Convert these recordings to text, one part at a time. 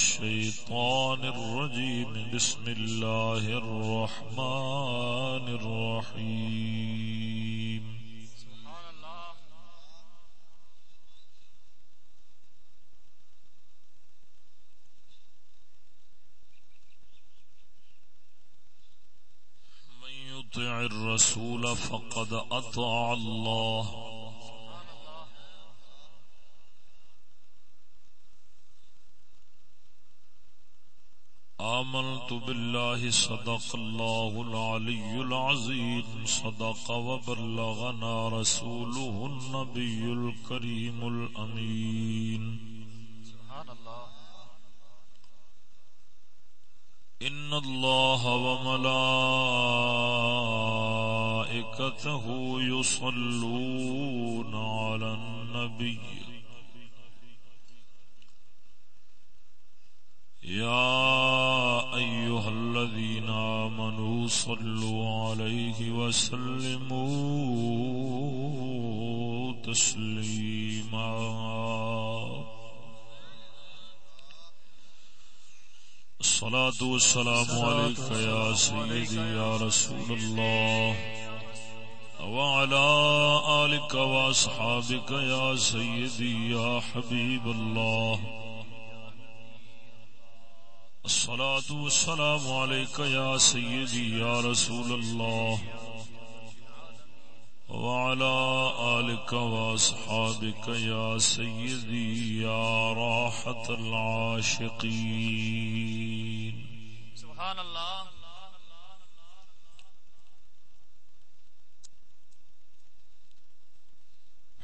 الشيطان الرجيم. بسم الله الرحمن الرحيم. من يطع الرسول فقد أطاع الله. صدق الله العلي العظيم صدق وبلغنا رسوله النبي الكريم الأمين. سبحان اللہ إن الله وملائكته يصلون على النبي. يا الذين آمنوا صلوا عليه وسلموا تسليما الصلاة والسلام عليك يا سيدي يا رسول الله. وعلى آلك وأصحابك يا سيدي يا حبيب الله. الصلاة والسلام عليك يا سيدي يا رسول الله. وعلى آلك وأصحابك يا سيدي يا راحة العاشقين. سبحان اللہ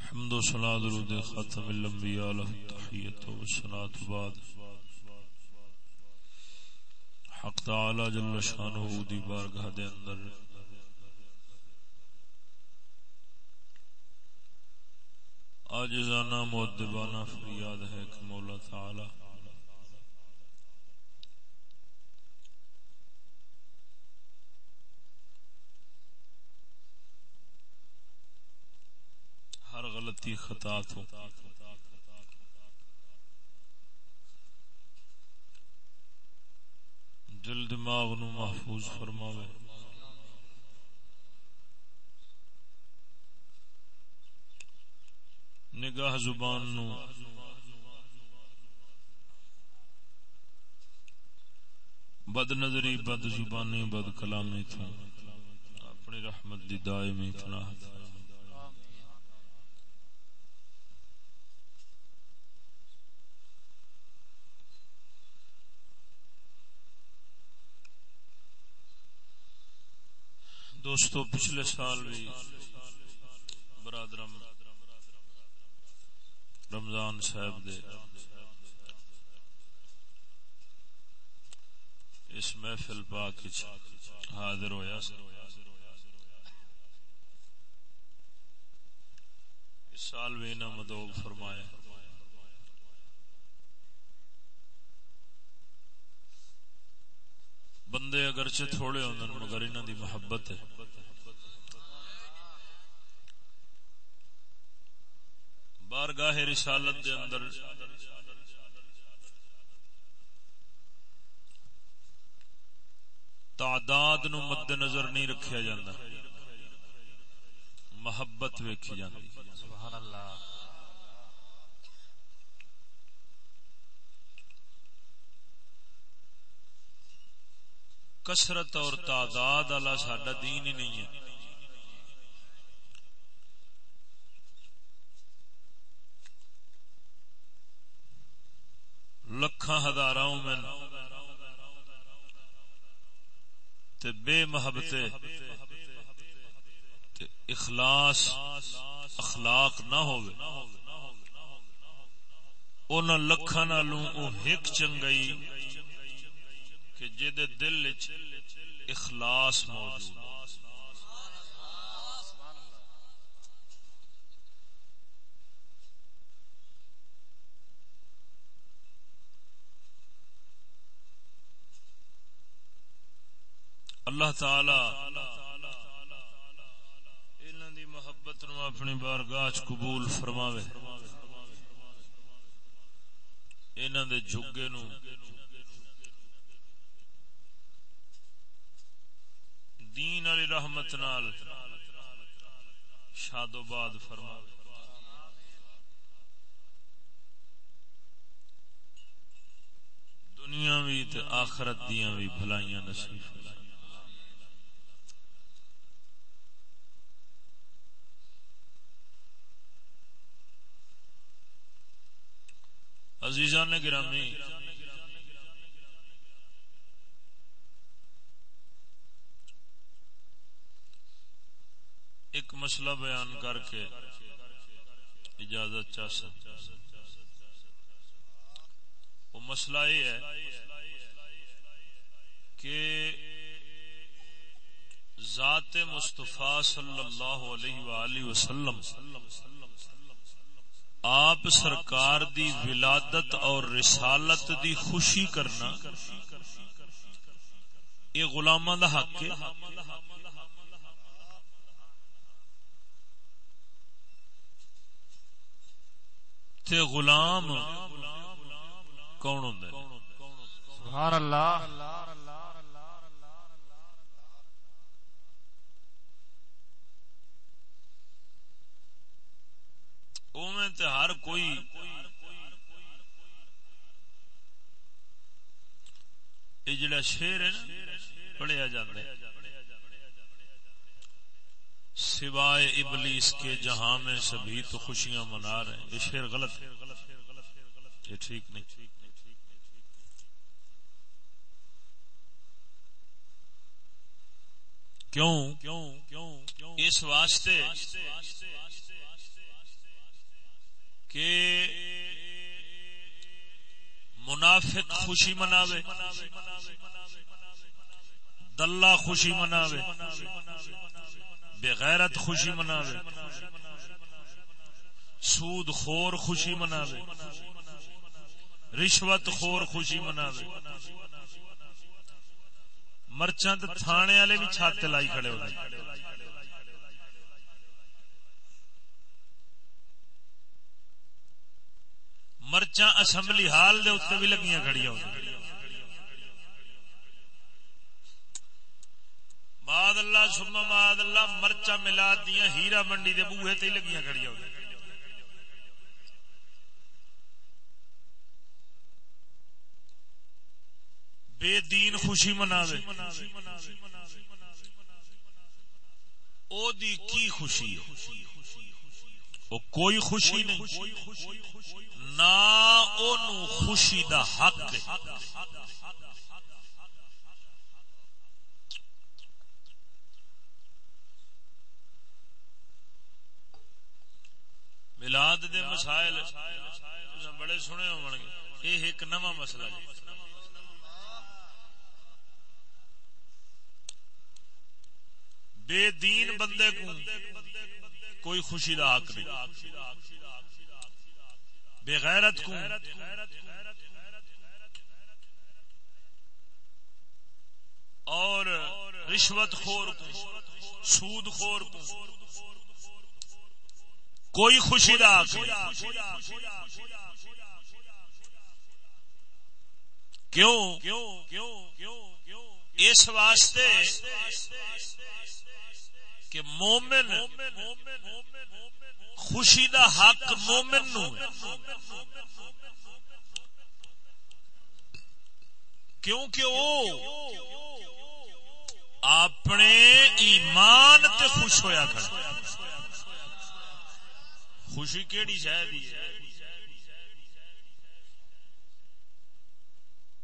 حمد و صلاة درود ختم الانبیاء له التحیت و صلاة بعد. حق تعالی جل شانہ دی بارگاہ دے اندر۔ آجزانہ مؤدبانہ، فریاد ہے کہ مولا تعالی۔ ہر غلطی خطا تو دل دماغ نو محفوظ فرماوے۔ نگاہ زبان نو۔ بد نظری، بد زبانی، بد کلامی تھا۔ اپنی رحمت دی دائمی پناہ دے دوستو، پچھلے سال بھی برادرم رمضان صاحب دے۔ اس محفل پاک حاضر ہویا۔ اس سال بھی انہاں مدعو فرمایا۔ بندے اگرچہ تھوڑے ہوندن مگر انہاں دی محبت ہے۔ بارگاہ رسالت دے اندر تعداد نو مد نظر نہیں رکھیا جاندہ محبت ویکھی جاندی۔ سبحان اللہ۔ کسرت اور تعداد والا ساڈا دین ہی نہیں ہے۔ لکھاں ہزاراں میں تے بے محبتے تے اخلاص اخلاق نہ ہوئے انہاں لکھاں نالوں او ہک چنگئی کہ جدے دل اخلاص موجود اللہ تعالی انہاں دی محبت نو اپنی بارگاہ قبول فرماوے۔ انہاں دے جھگے نو دین علی رحمت نال شاد و باد فرما دنیا بھی تے آخرت دیاں بھی بھلائیاں نصیب فرمائے عزیزان گرامی ایک مسئلہ بیان کر کے اجازت چاہ سکتا وہ مسئلہ یہ ہے کہ ذات مصطفیٰ صلی اللہ علیہ وآلہ وسلم آپ سرکار دی ولادت اور رسالت دی خوشی کرنا یہ غلامہ دا حق ہے۔ تے غلام کون ہوں سبحان اللہ تے ہر کوئی یہ جڑا شیر ہے نا پڑھیا جاتا ہے۔ سوائے ابلیس کے جہاں میں سبھی تو خوشیاں منا رہے ہیں۔ یہ شیر غلط ہے۔ یہ ٹھیک نہیں۔ کیوں؟ اس واسطے کہ منافق خوشی مناوے، دلہ خوشی مناوے۔ بغیرت خوشی مناوے۔ سود خور خوشی مناوے۔ رشوت خور خوشی مناوے۔ مرچند تھانے والے بھی چھت لائی کھڑے ہو مرچاں اسمبلی ہال دے اتنے بھی لگیاں کھڑیاں ہو ماد اللہ سما ماد اللہ مرچا ملا دیا، ہیرا منڈی دے بوہے تے لگیاں کھڑیاں ہو بے دین خوشی مناوے۔ او دی کی خوشی او کوئی خوشی نہیں۔ نہ خوشی دا حق ہے دے مسائل بڑے سنے ہو گے۔ یہ ایک نواں مسئلہ ہے بے دین بندے کو کوئی خوشی دا حق نہیں۔ بے غیرت کو اور رشوت خور کو، سود خور کو۔ کوئی خوشی دا کیوں؟ اس واسطے کہ مومن خوشی دا حق مومن نو کیونکہ وہ اپنے ایمان تے خوش ہویا کر خوشی کیڑی شاید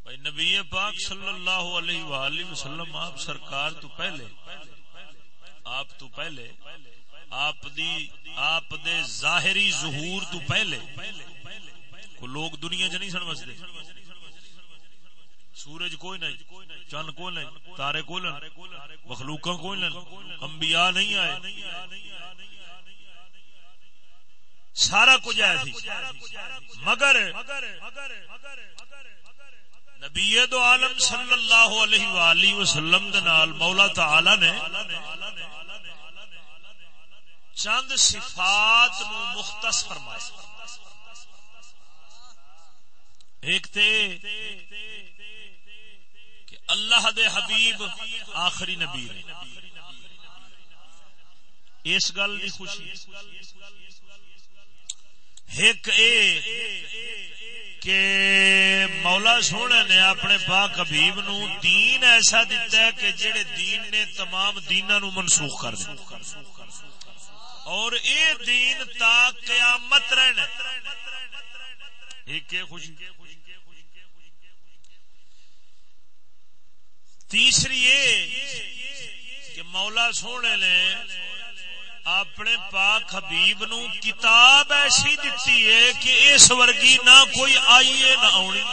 بھائی نبی پاک صلی اللہ علیہ وآلہ وسلم، آپ سرکار تو پہلے، آپ تو پہلے، آپ دی، آپ دے ظاہری ظہور تو پہلے کو لوگ دنیا چ نہیں سن بستے سورج کوئی نہیں، چند کوئی نہیں، تارے کوئی نہیں مخلوق کوئی نہیں، انبیاء نہیں آئے۔ سارا کچھ آیا مگر نبی دو عالم صلی اللہ علیہ وآلہ وسلم دے نال مولا تعالی نے چند صفات نو مختص فرمایا۔ ایک تے کہ اللہ دے حبیب آخری نبی اس گل دی خوشی۔ ایک اے کہ مولا سونے نے اپنے پاک حبیب نو دین ایسا دیتا ہے کہ جڑے دین نے تمام دینا نو منسوخ کر دیا اور اے دین تا قیامت رہنا ایک خوشی تیسری یہ کہ مولا سونے نے اپنے پاک حبیب نو کتاب ایسی دتی ہے کہ اس ورگی نہ کوئی آئیے نہ آنی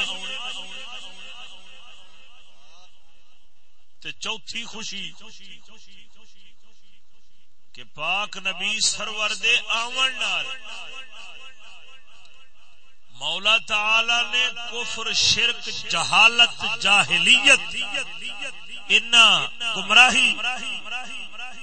چوتھی خوشی کہ پاک نبی سرور دے آون نال مولا تعالی نے کفر، شرک، جہالت، جاہلیت انا گمراہی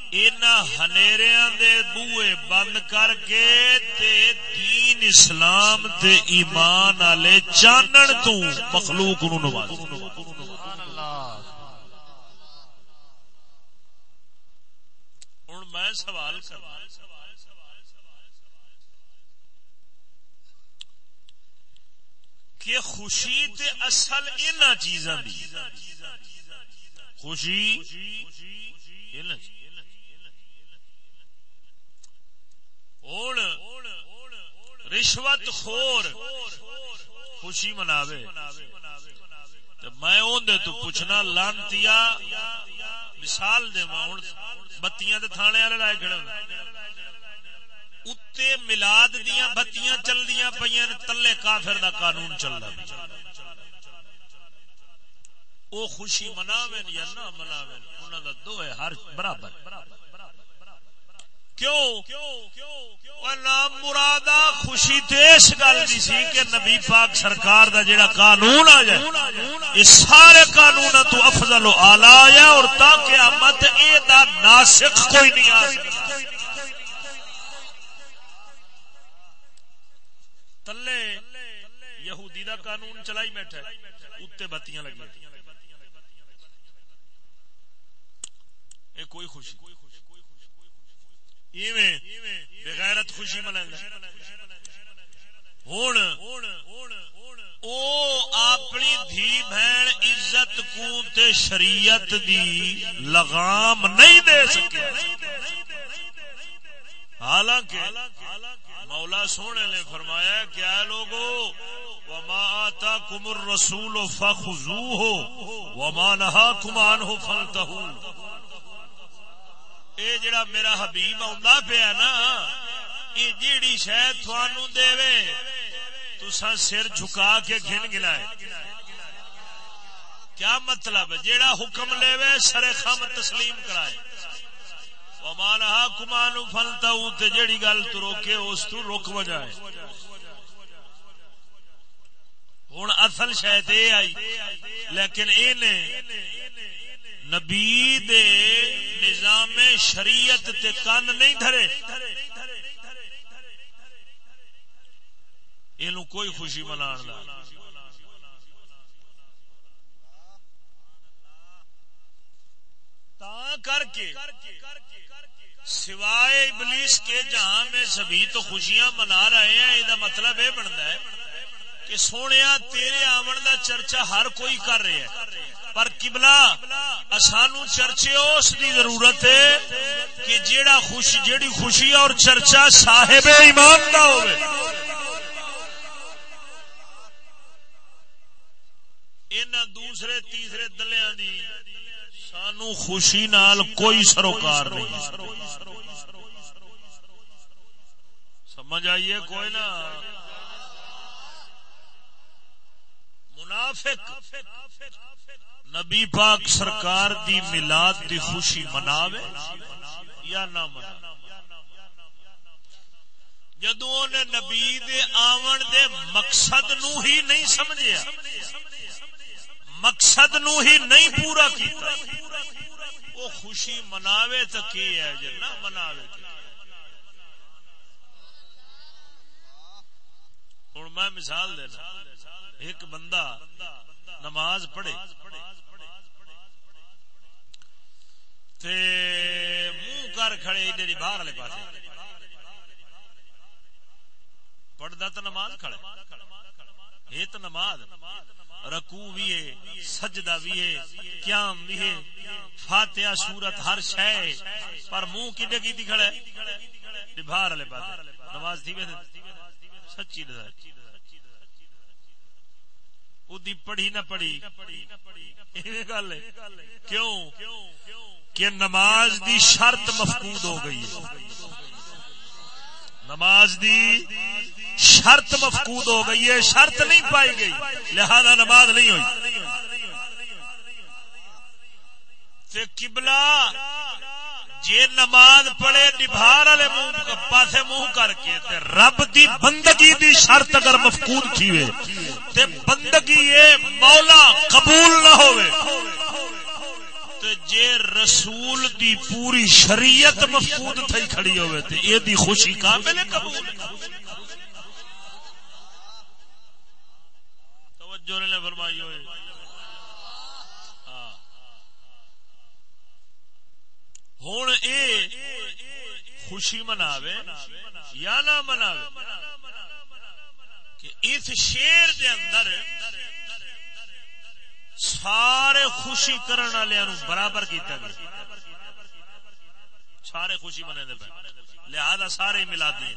ہنیریاں دے بوئے بند کر کے تے دین اسلام تے ایمان والے چانن تو مخلوق نو نواز ہوں میں سوال کر کہ خوشی تے اصل ان چیزاں دی۔ خوشی؟ ہوں رشوت خور خوشی مناوے میں اندر تو پوچھنا لانتی مثال دے ہوں بتیاں تھانے والے لائے کھڑے اتنے ملاد دیا بتیاں چل دیا پہ تلے کافر دا قانون چل رہا وہ خوشی مناوے یا نہ مناوے انہوں دا دو ہے ہر برابر کیوں؟ نام مرادا خوشی تو اس گل کی سی کہ نبی پاک سرکار دا جڑا قانون آ جائے اس سارے قانون تو افضل و آلہ آیا اور تاکہ قیامت اے دا ناسخ کوئی نہیں آ سکتا۔ تلے یہودی دا قانون چلائی بیٹھا اتنے بتیاں لگی اے کوئی خوشی؟ بغیرت خوشی منائیں ہوں او اپنی دھی بہن عزت کو تے شریعت دی لگام نہیں دے سکے۔ حالانکہ مولا سونے نے فرمایا کیا لوگو، وما آتا کمر رسول فخو ہو وما نہا کمان ہو فلتا اے جڑا میرا حبیب آ پیا نا یہ جیڑی شاید تھانو دے تسا سر جھکا کے گن گنا کیا مطلب جیڑا حکم لے وے سر خم تسلیم کرائے ومان ہا کمان فلتا ہوں جیڑی گل تو روکے اس تو روک بجائے ہوں اصل شاید یہ آئی لیکن اے نے نبی دے نظام شریعت تے کن نہیں دھرے۔ یہ کوئی خوشی منا کر کے سوائے ابلیس کے جہاں میں سبھی تو خوشیاں منا رہے ہیں یہ مطلب یہ بنتا ہے کہ سونے تیرے آمن دا چرچا ہر کوئی کر رہے ہیں۔ پر کبلا سانو چرچے اس دی ضرورت ہے کہ جیڑا خوش جیڑی خوشی اور چرچا صاحب ایمان دا ہوئے۔ ان دوسرے تیسرے دلیاں دی سانو خوشی نال کوئی سروکار نہیں۔ سمجھ آئیے کوئی نہ منافق، نبی پاک سرکار دی ملاد دی خوشی مناوے یا نہ منا جدو نے نبی دے آون دے مقصد نو ہی نہیں سمجھیا، مقصد نو ہی نہیں پورا کیتا، وہ خوشی مناوے تو کی ہے جی؟ نہ مناوے ہوں میں مثال دینا۔ ایک بندہ نماز پڑھے تے منہ کر کھڑے ادھر باہر والے پاس پڑھتا تو نماز کھڑے۔ یہ تو نماز رکو بھی ہے، سجدہ بھی ہے، قیام بھی ہے۔ فاتحہ سورت ہر شے پر منہ کڈے کی کھڑے باہر والے پاس نماز تھی سچی نظر ادی پڑھی نہ پڑھی گل کیوں کہ نماز دی شرط مفقود ہو گئی نماز دی شرط مفقود ہو گئی ہے شرط نہیں پائی گئی لہذا نماز نہیں ہوئی قبلہ جی نماز پڑھے، نبھار والے منہ پاسے منہ کر کے تے رب دی بندگی دی شرط اگر مفقود تھی وے تے بندگی یہ مولا قبول نہ ہوئے تے جے رسول دی پوری شریعت مفقود تھی کھڑی ہوئے تے اے دی خوشی کامل قبول۔ توجہ نے فرمائی ہوئے ہوں اے خوشی مناوے یا نہ مناوے کہ اس شیر دے اندر سارے خوشی کرن والے برابر کیتا گیا۔ سارے خوشی منے لہذا سارے ملا دیے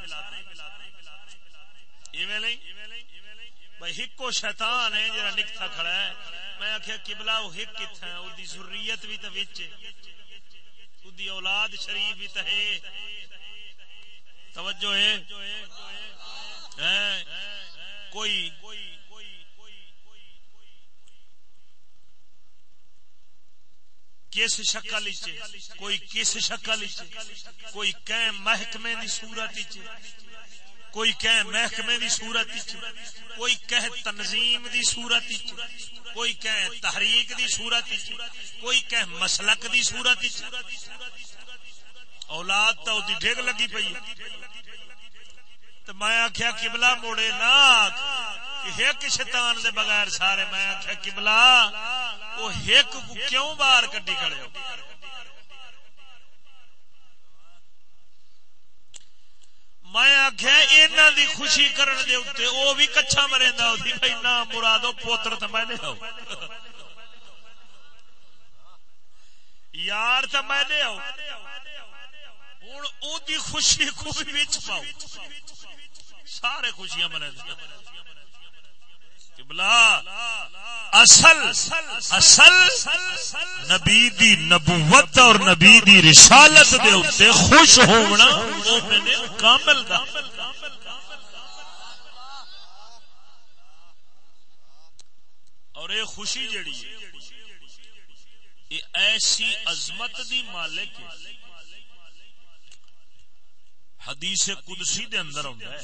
بھائی ہکو شیطان ہے جرا نکتا کھڑا ہے۔ میں آخیا کبلا وہ ہک کتنا وہ ضروریت بھی تو دی اولاد شریف بھی تہے توجہ ہے۔ کوئی۔ کس شکل کوئی کس شکل کوئی کہ محکمے کی صورت کوئی کہ محکمے دی صورت کوئی کہ تنظیم دی صورت کوئی کہ تحریک دی صورت کوئی کہ مسلک دی صورت اولاد تو ڈگ لگی پی تو میں آخیا کبلا موڑے نا ایک شیطان دے بغیر سارے، میں آخیا کبلا وہ ایک کیوں باہر کٹی کھڑے ہو؟ میں آخیا اینا دی خوشی کرن دے اتنے وہ بھی کچھا مرے ہوتی بھائی نہ مرادو پوتر تو میں نے یار تو میں نے ہو۔ ہوں او دی خوشی کو پاؤ۔ سارے خوشیاں منے اصل اصل نبی دی نبوت اور نبی دی رسالت دے اتنے خوش ہونا مومن کامل دا۔ اور یہ خوشی جڑی یہ ایسی عظمت دی مالک ہے حدیث قدسی دے اندر ہوتا ہے۔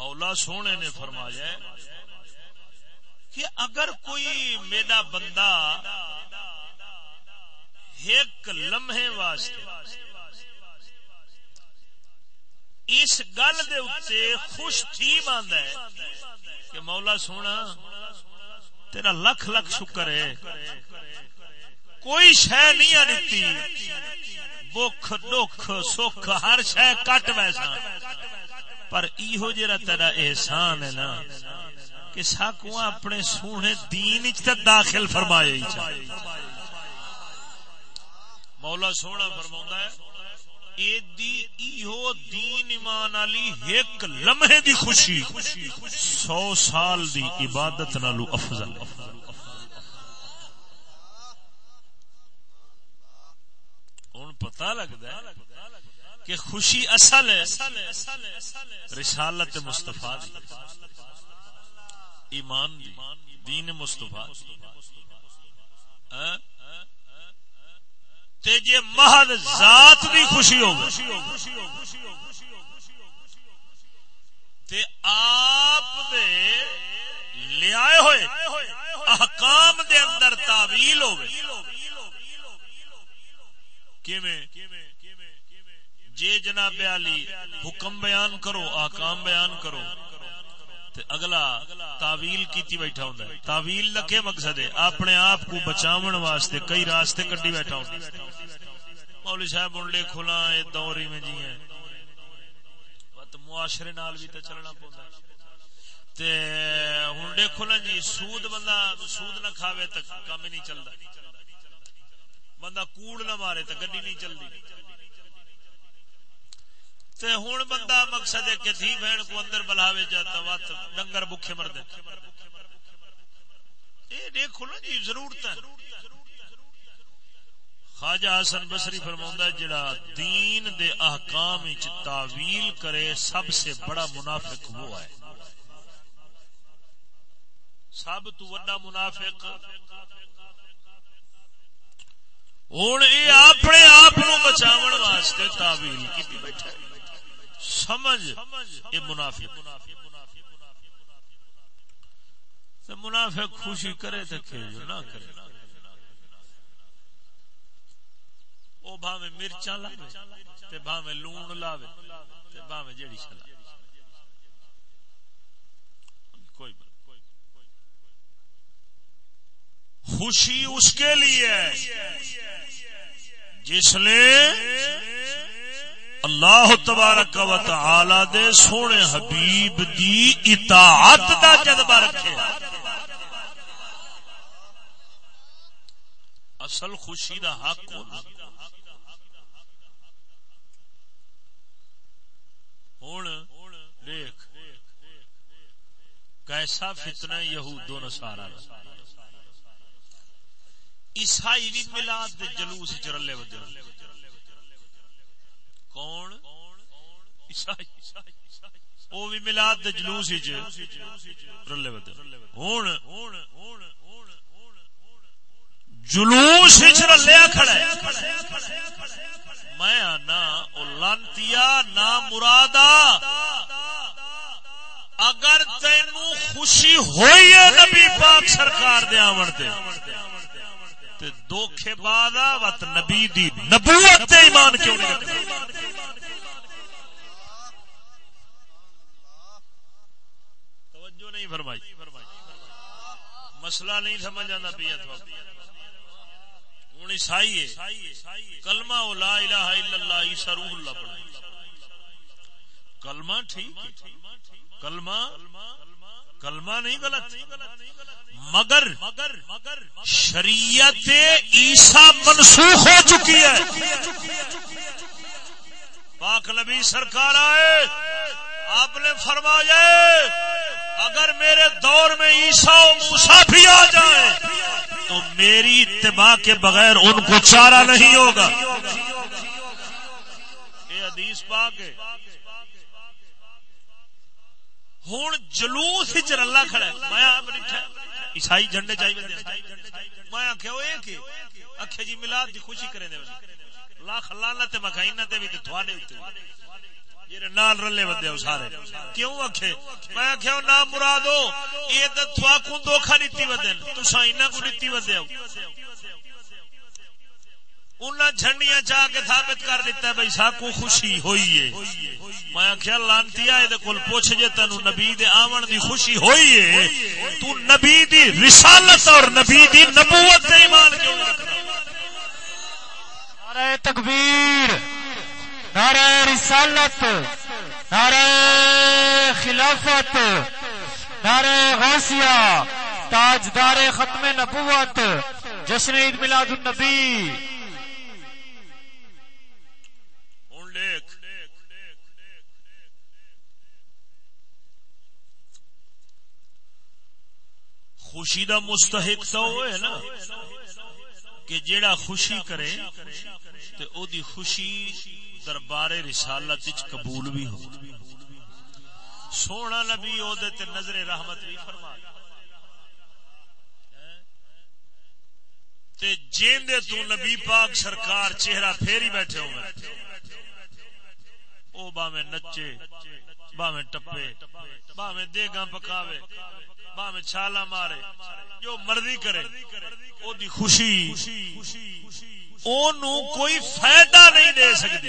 مولا سونے نے فرمایا کہ اگر کوئی میرا بندہ ایک لمحے واسطے اس گل دے اتنے خوش تھی باندھ ہے کہ مولا سونا، تیرا لکھ لکھ شکر ہے۔ کوئی شہ نہیں دتی بخ دکھ سکھ ہر شہ کٹ ویسا۔ پر ایہو جرا تیرا احسان ہے نا، کہ ساکو اپنے سونے دین داخل فرمایا مولا سونا فرما ہے ایہو دین ایمان علی ایک لمحے دی خوشی، سو سال دی عبادت نالو افضل۔ ہوں پتا لگتا ہے کہ خوشی اصل ہے رسالت مستفا ایمان دین مستفا ہاں؟ جی محض ذات دی خوشی ہو تے آپ دے لیا ہوئے احکام دے اندر تعویل ہوئے جے جناب علی حکم بیان کرو احکام بیان کرو، تے اگلا تعویل کیتی بیٹھا ہوندا ہے۔ تعویل دا کیا مقصد ہے؟ اپنے آپ کو بچاون واسطے کئی راستے کڈی بیٹھا ہوندا ہے۔ مولوی صاحب، ہن لے کھلا اے دوری میں جی ہیں۔ وقت معاشرے نال بھی تے چلنا پوندا ہے۔ تے ہن دیکھو نا جی سود بندہ سود نہ کھاوے تے کام نہیں چلدا۔ بندہ کوڑ نہ مارے تے گڈی نہیں چلدی۔ تے ہوں بندہ مقصد ہے کہ دھی بہن کو اندر بلاوے جاتا وات ڈنگر بکھے مرد اے دیکھو نا جی ضرورت ہے۔ خواجہ حسن بصری فرماوندا ہے، جڑا دین دے احکام وچ تعویل کرے، سب سے بڑا منافق وہ ہے۔ سب تو بڑا منافق۔ ہوں یہ اپنے آپ بچاو واسطے تعویل کی بیٹھا ہے۔ سمجھ یہ منافق۔ منافق خوشی کرے تو کھیل نہ کرے۔ وہ بھاوے مرچا لاوے بھاوے لون لاوے بھاوے جیڑی چلا کوئی خوشی اس کے لیے جس نے اللہ تبارک و تعالی دے سونے حبیب دی اطاعت دا جذبہ رکھے۔ اصل خوشی دا حق ہوں دیکھ، کیسا فتنہ یہود و نصارا عیسائی بھی ملاد دے جلوس چرلے ودے کون؟ وہ بھی ملاد جلوس ہوں جلوس رلیا کھڑا میں آنا لانتیا نہ مراد اگر تین خوشی ہوئی ہے نبی پاک سرکار دے آمن تے دھوکھے بعد وت نبی دی نبوت ایمان کیوں نہیں توجہ نہیں فرمائی۔ مسئلہ نہیں سمجھ آتا پیا ہوں عیسائی ہے۔ کلمہ لا الہ الا اللہ، عیسیٰ روح اللہ پڑھا کلمہ ٹھیک کلمہ کلمہ نہیں غلط، مگر شریعت عیسا منسوخ ہو چکی ہے۔ پاک نبی سرکار آئے، آپ نے فرمایا اگر میرے دور میں عیسا موسا بھی آ جائے تو میری اتباع کے بغیر ان کو چارہ نہیں ہوگا۔ یہ حدیث پاک ہے۔ ہوں جلوس رلا کھڑا میں عیسائی جھنڈے چاہیے میں آخیا وہ آخیا جی ملاد کی خوشی کرے لاکھ لانا تے تے بھی تے تھوڑے نال رلے بندے سارے۔ کیوں آخے میں آخیا نہ مرادو، یہ تو تھوا کو دھوکھا نیتی بدن تو سائنا کو نیتی بدے انہیں جھنڈیاں چاہ کے ثابت کر دیتا ہے بھائی ساکو خوشی ہوئی ہے۔ میں آخیا لانتی یہ پوچھ جے تین نبی دے آمن دی خوشی ہوئی ہے؟ تو نبی دی رسالت اور نبی دی نبوت دے ایمان کیوں رکھنا؟ نعرہ تکبیر، نعرہ رسالت، نعرہ خلافت، نعرہ غوثیہ، تاجدار ختم نبوت، جشن عید میلاد النبی ہوں لیکھ خوشی دا مستحق تو وہ ہے نا کہ جیڑا خوشی کرے تے او دی خوشی دربار رسالت وچ قبول بھی ہو۔ سونا نبی او دے تے نظر رحمت بھی فرما تے جیندے تو نبی پاک سرکار چہرہ پھیری بیٹھے ہوئے او باویں نچے باویں ٹپے، باویں دیگاں پکاوے، باویں چھالا مارے، جو مرضی کرے او دی خوشی، اونوں کوئی فائدہ نہیں دے سکتی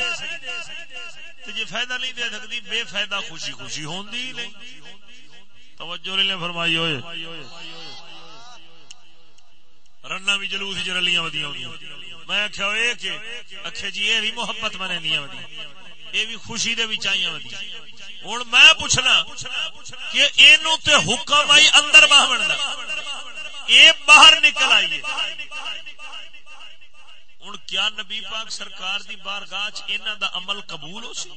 تے جے فائدہ نہیں دے سکتی بے فائدہ خوشی خوشی ہوندی ہی نہیں۔ توجہ نے فرمائی ہوئے۔ رنا بھی جلوس چ رلیاں ودیاں ہوندیاں میں آخیا اے کہ، اکھے جی اے بھی محبت منے دیاں ودیاں۔ اے بھی خوشی دے وچ آئیاں ودیاں۔ ہن میں پوچھنا کہ اینو تے حکم آئی اندر باہمن دا۔ اے باہر نکل آئیے۔ ہن کیا نبی پاک سرکار دی بارگاہ چ انہاں دا عمل قبول ہو سی؟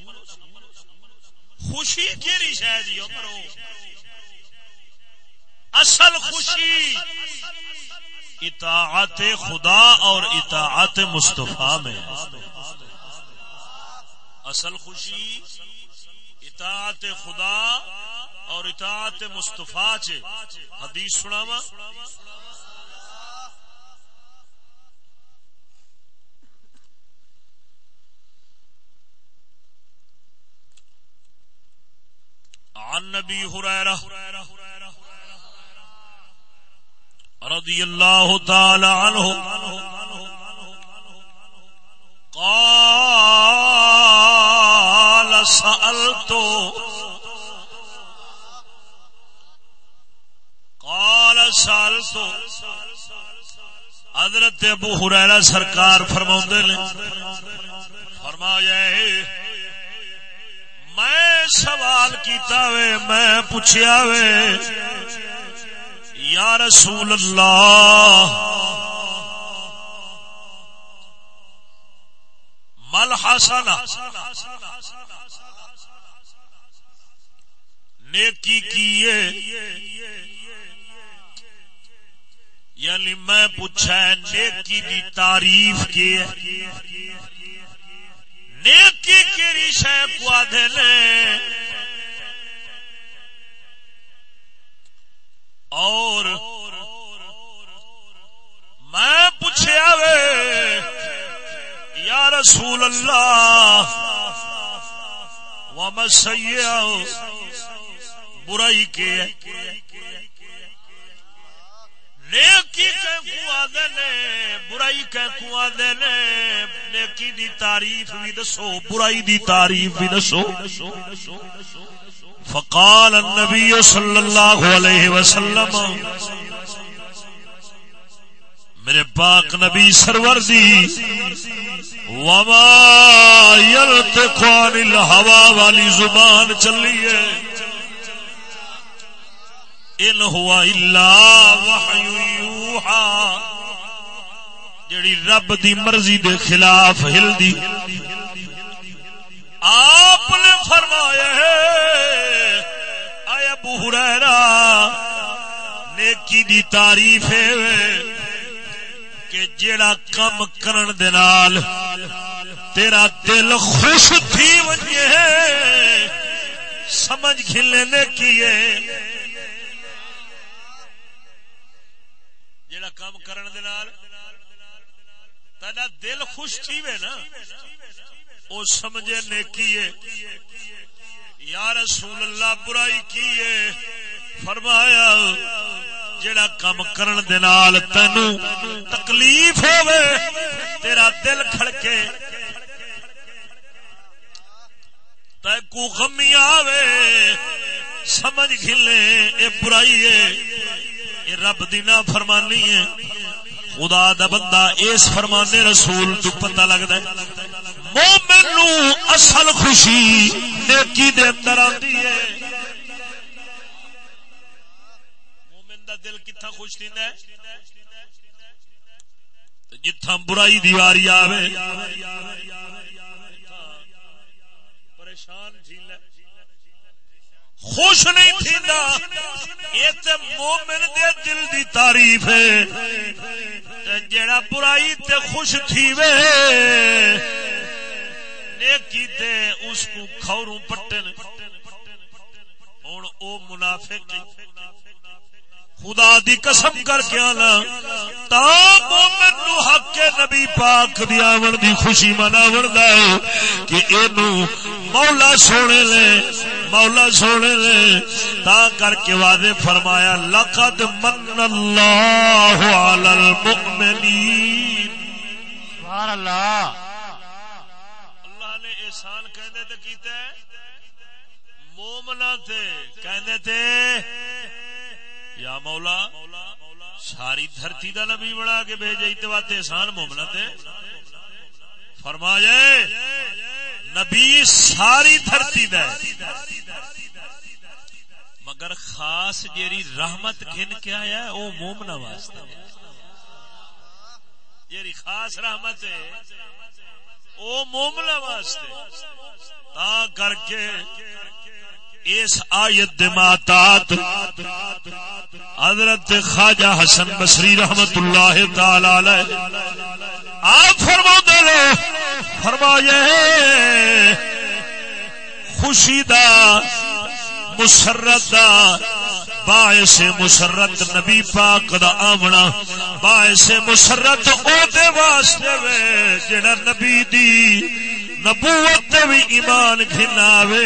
خوشی کیڑی شے جی او اصل خوشی اطاعت خدا اور اطاعت مصطفیٰ میں اصل خوشی اطاعت خدا اور اطاعت مصطفیٰ چ حدیث سناوا عن نبی ہریرہ رضی اللہ تعالی عنہ قال سألت. قال سألت. حضرت ابو حریرہ سرکار فرماؤندے نے، فرمایا ہے میں سوال کیتا وے، میں پوچھیا وے، یا رسول اللہ مل حسن. نیکی کیے؟ یعنی میں پوچھا نیکی دی تعریف کی نیکی کیری شے کو آدھے نے؟ اور میں پوچھا وے یا رسول اللہ وم سیا برائی کے نیکی نے؟ برائی نے؟ نیکی دی تعریف بھی دسو، برائی دی تعریف بھی دسو۔ فقال النبي صلى الله عليه وسلم میرے پاک نبی سرور دی وما يلتق عن والی زبان چلی ہے۔ ان ہوا الا وحی یوحا۔ جڑی رب دی مرضی دے خلاف ہل دی آپ نے فرمایا ہے آیا ابو ہریرا نیکی دی تعریف ہے۔ کہ جیڑا کم کرن دے نال تیرا دل خوش تھی ونجے سمجھ کھلے نے کیے جیڑا کم کرن دے نال تیرا دل خوش تھی وے نا، او سمجھے نیکی ہے۔ یا رسول اللہ، برائی کی ہے۔ فرمایا جڑا کم کرن دے نال تینو تکلیف ہوے تیرا دل کھڑکے۔ تے کو غمی آوے، سمجھ کھلے اے برائی ہے اے رب دی نا فرمانی ہے خدا دا بندہ اس فرمانے رسول تو پتہ لگتا ہے، مومن نو اصل خوشی نیکی دے اندر آتی ہے مومن دا دل کتنا خوش تھیندا ہے؟ جتھا برائی دیواری آوے۔ پریشان تھیندا خوش نہیں تھیندا۔ یہ تے مومن دے دل دی تعریف ہے۔ جڑا برائی تے خوش تھیوے۔ نیکی تے اس کو کھوروں پٹن۔ ہن او منافق خدا دی قسم کر کے آنا تا مومن نو حق کے نبی پاک دی آون دی خوشی مناون دا کہ اینو مولا سونے لے مولا سونے لے تا کر کے واضح فرمایا لقد من اللہ علی المؤمنین۔ سبحان اللہ۔ اللہ نے احسان کہندے تے کیتا ہے مومنا تے کہندے تے یا مولا، ساری دھرتی دا نبی بنا کے بھیجے اتوات احسان مومنا تے فرما نبی ساری دھرتی دا مگر خاص جیری رحمت کھن کے آیا ہے او مومنا واسطے۔ جیری خاص رحمت ہے او مومنا واسطے۔ تا کر کے اس آیت دماتات حضرت خواجہ حسن بصری رحمت اللہ تعالی علیہ۔ آپ فرما دے فرمائے خوشی دا مسرت دا باعث مسرت نبی پاک دا آمنا، باعث مسرت او دے واسطے وے، جڑا نبی دی نبوت تے بھی ایمان گھناوے،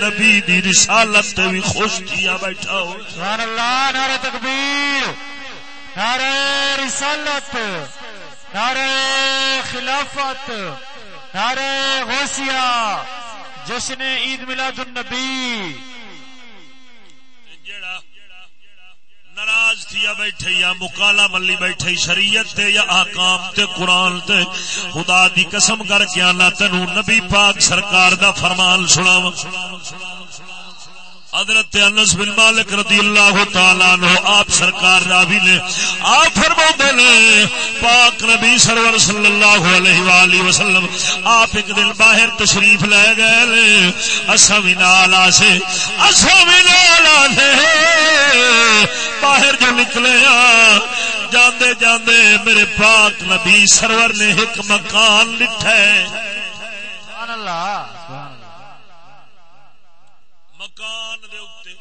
نبی دی رسالت تے بھی خوش کیا بیٹھا ہو۔ سبحان اللہ، نعرہ تکبیر، نعرہ رسالت، نعرہ خلافت، نعرہ غوثیہ، جشن عید میلاد النبی جڑا ناراض بیٹھے یا مکالا ملی بیٹھے، شریعت تے یا آکام تے قرآن تے، خدا دی قسم کر کے آنا تینو نبی پاک سرکار دا فرمان سناو حضرت انس بن مالک رضی اللہ تعالیٰ عنہ، آپ سرکار راوی نے، آپ فرما نے، پاک نبی سرور صلی اللہ علیہ وآلہ وسلم، آپ ایک دن باہر تشریف لے گئے لے اسا بھی نالا سے اسا بھی نالا سے، باہر جو نکلے آ، جاندے جاندے میرے پاک نبی سرور نے ایک مکان لٹھے سبحان اللہ۔ مکان دے اوتے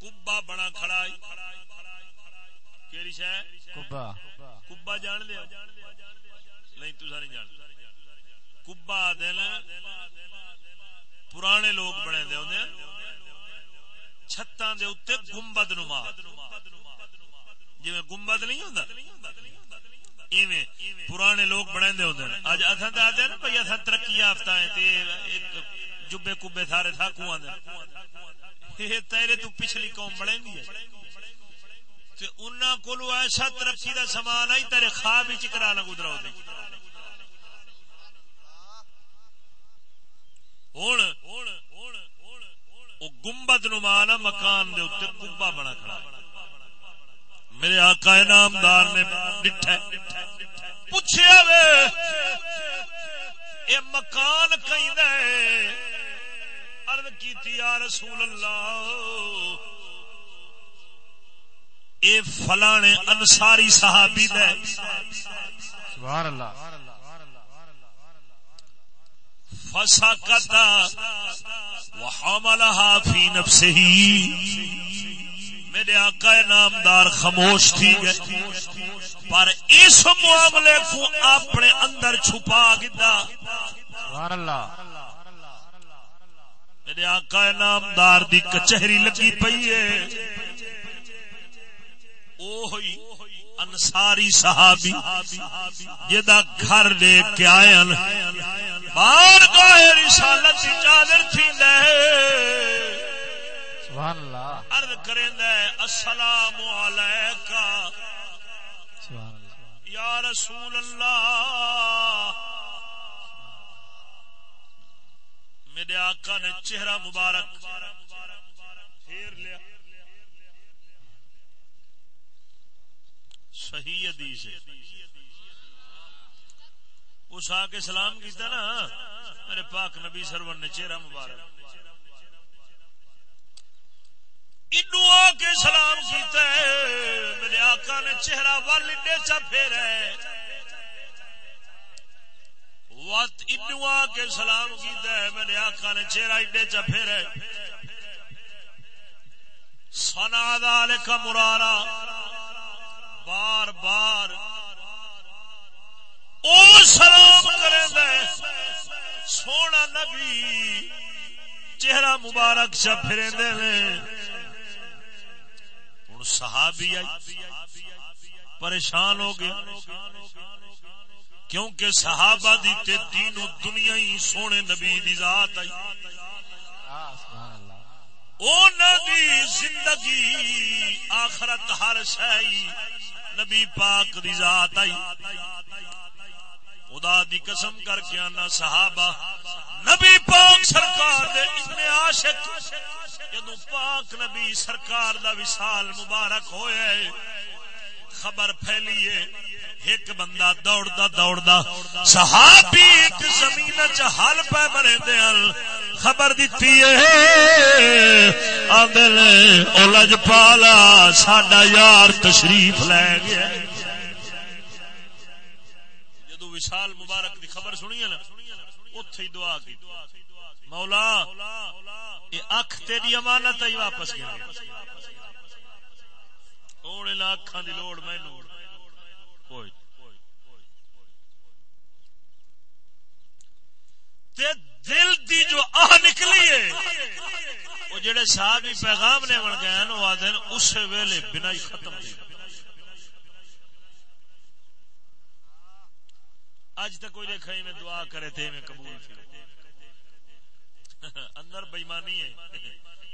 کبا بنا کھڑا ہے۔ کیڑی شے؟ کبا۔ کبا جان نہیں تسا نہیں جان کبا دل پرانے لوگ بنے دے ہوندے۔ چھتاں دے گنبد نما۔ جویں گنبد نہیں ہوندا ایویں پرانے لوگ بنے دے ہوندے۔ اج اساں تے آدے نا بھئی اساں ترقی یافتہ ہیں۔ تے ایک جبے کبے سارے تھا کواں دے تیرے تو پچھلی قوم بڑے ہے۔ تے انہاں کولو ایسا ترقی دا سامان آئی، تیرے خواب وچ کرا نہ گزرا دے ہن، او گنبد نما مکان دے اوتے کبا بنا کھڑا میرے آقا نامدار نے ڈٹھا پوچھیا وے اے مکان کہیں عرض کیتی یا رسول اللہ اے فلانے انصاری صحابی دے۔ سبحان اللہ۔ فسکتا وحملها فی نفسه میرے آقا نامدار خاموش تھی گئے۔ پر اس معاملے کو اپنے اندر چھپا گدا سبحان اللہ۔ میرے آقا نامدار دی کچہری لگی پئی ہے۔ او ہوئی انصاری صحابی جدا گھر لے کے آئے بار گاہ رسالت چادر تھی لے۔ سبحان اللہ۔ عرض کریں السلام علیکہ۔ یا رسول اللہ۔ میرے آقا نے چہرہ مبارک۔ پھیر لیا۔ صحیح حدیث ہے۔ اس آ کے سلام کیتا نا میرے پاک نبی سرور نے چہرہ مبارک۔ انو آ کے سلام کیتا ہے۔ میرے آقا نے چہرہ وال چا پھیرا ہے۔ وات انو آ کے سلام کیتا ہے۔ میرے آقا نے چہرہ اڈے چا پھیرا ہے۔ سنا ذالک مرارا۔ بار بار او سلام کرے دے سونا نبی چہرہ مبارک چا پھرے دے صحابی آئی، پریشان ہو گیا کیونکہ صحابہ دی تے دین و دنیا ہی سونے نبی دی ذات آئی۔ او نبی زندگی آخرت ہر شائی نبی پاک دی ذات آئی۔ خدا دی قسم کر کے آنا صحابہ۔ نبی پاک سرکار دے اتنے عاشق۔ جدو پاک نبی سرکار دا وصال مبارک ہوئے، خبر پھیلیے ایک بندہ دوڑدا دوڑدا صحابی ایک زمین چ حل پہ بنے دل خبر دیتی ہے آدل اولج پالا، ساڈا یار تشریف لے گیا۔ وشال مبارک دی خبر سنی ہے نا اتے ہی دعا کی۔ مولا یہ اکھ تیری امانت ہی واپس گیا ہوں ان اکھان دی لوڑ مینو کوئی۔ تے دل دی جو آہ نکلی ہے وہ جڑے صاحب پیغام نے بن گئے نا وہ آدھے اس ویلے بنا ہی ختم دی۔ اج تک کوئی دیکھا میں دعا کرے تھے میں قبول تھی اندر بےمانی ہے۔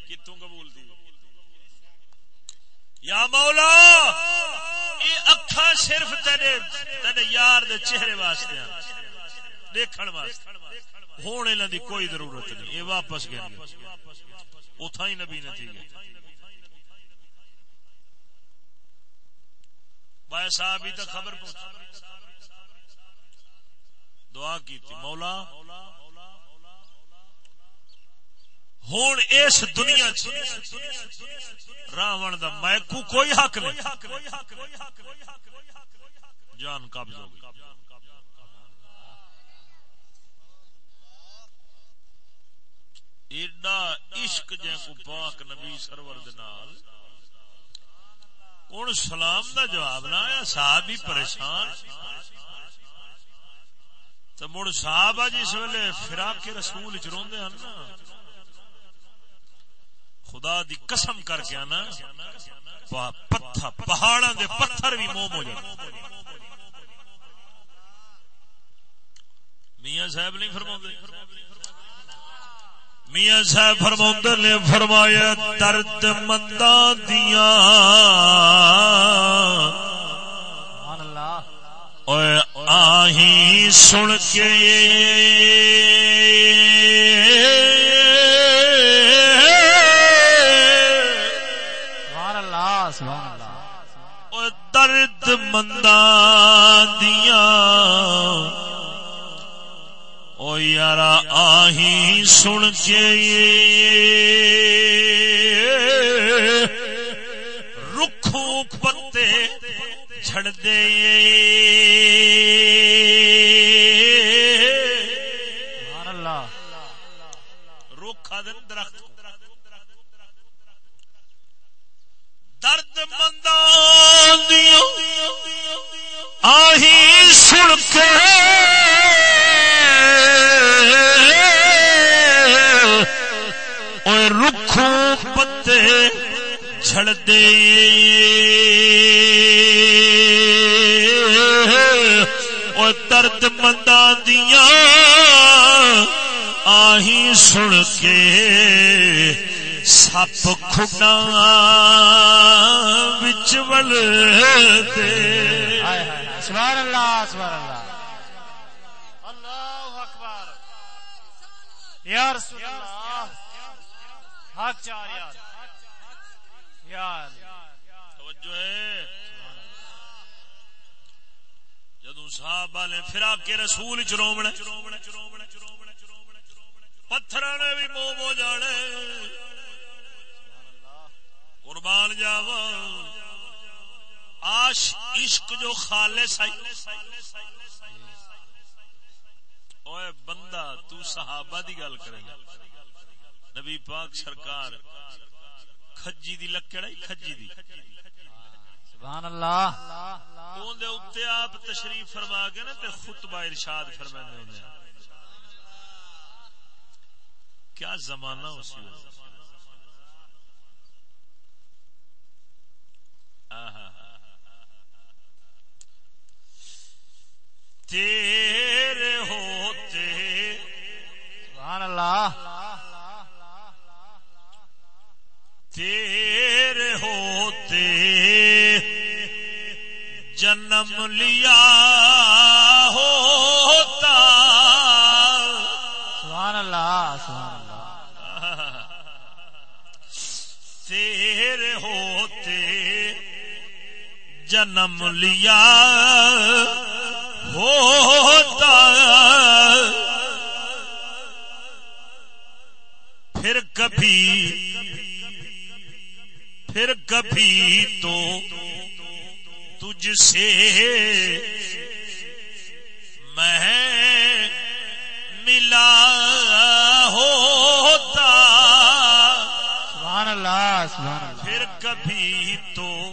کتوں قبول تھی یا مولا، یہ اکھا صرف تیرے تیرے یار دے چہرے واسطے دیکھن واسطے۔ ہوں انہوں دی کوئی ضرورت نہیں۔ یہ واپس گیا اتھا ہی نبی نے تھی گیا بھائی صاحب ہی تک خبر پہنچ۔ دعا کی تھی مولا ہوں اس دنیا راون دا میکو کوئی حق نہیں۔ جان قبض ہو گئی۔ ایڈا عشق جے کو پاک نبی سرور دنال ہوں سلام دا جواب نہ آیا، صاحب ہی پریشان۔ تو مڑ صاحب آ جی جس ویلے فراق کے رسول چ روندے ہیں نا، خدا دی قسم کر کے آنا پتھر دے پتھر بھی موم ہو جائے۔ میاں صاحب نہیں فرما میاں صاحب فرما نے فرمایا، درد مندہ دیا آہی سن کے درد مندہ دیا او یار آہی سن کے رکھوں پتے چھڑ دے روکھا دن درخت درد مندان دیا آہی سن کے رکھوں پتے چھڑ دے اور درد مندا دیا آہی سن کے سپ کھنا بچ بل دے سبحان اللہ سبحان اللہ۔ اللہ اکبر۔ یا رسول اللہ حق چار یار توجہ ہے. جدو صحابہ نے فرا کے رسول چرومنا پتھر نے بھی مو مو جانے قربان جاوا آش، عشق جو خالص ہے۔ اوے بندہ، تو صحابہ دی گل کرے نبی پاک سرکار کھجی دی لکڑ ہے کھجی دی سبحان اللہ اون دے اوتے آپ تشریف فرما کے نا تے خطبہ ارشاد فرماندے ہوندے کیا زمانہ اسی وقت آہا تیرے ہوتے سبحان اللہ تیرے ہوتے جنم لیا ہوتا۔ سبحان اللہ سبحان اللہ۔ تیرے ہوتے جنم لیا ہوتا۔ پھر کبھی پھر کبھی تو تجھ سے میں ملا ہوتا۔ سبحان اللہ سبحان اللہ۔ پھر کبھی تو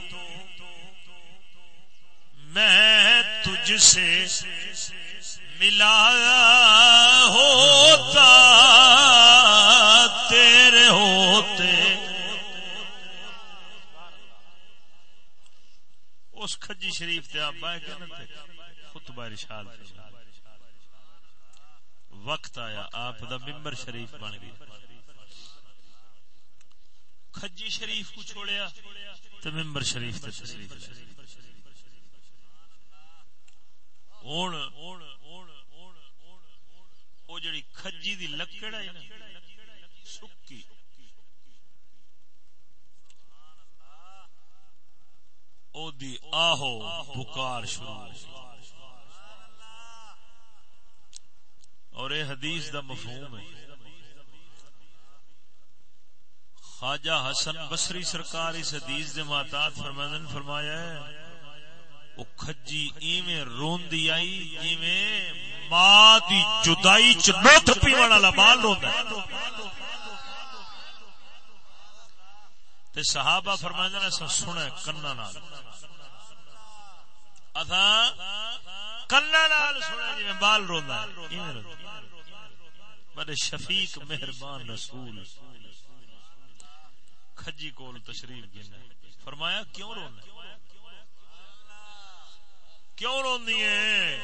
میں تجھ سے ملا ہوتا۔ تیرے ہوتے اس کھجی شریف تے آپ بائے کہنے تھے خطبہ ارشاد فرمایا۔ وقت آیا آپ دا ممبر شریف بن گیا کھجی شریف کو چھوڑیا تو ممبر شریف تے تشریف لے ہن او جڑی کھجی دی لکڑ ہے نا سکی او دی آہو پکار شروع۔ اور اے حدیث دا مفہوم ہے۔ خواجہ حسن بصری سرکار اس حدیث دے ماتات فرمائدن فرمایا ہے، او کھجی ایویں روندی آئی جیویں ماں دی جدائی چ نوت پیون والا مال روندا ہے۔ تے صحابہ فرمائدن اسا سنے کنا نال۔ اسا کنا نال سنے جیویں بال روندا ایویں روندا بڑے شفیق، مہربان رسول۔ کھجی کول تشریف گنا فرمایا، کیوں رونا کیوں رونی ہے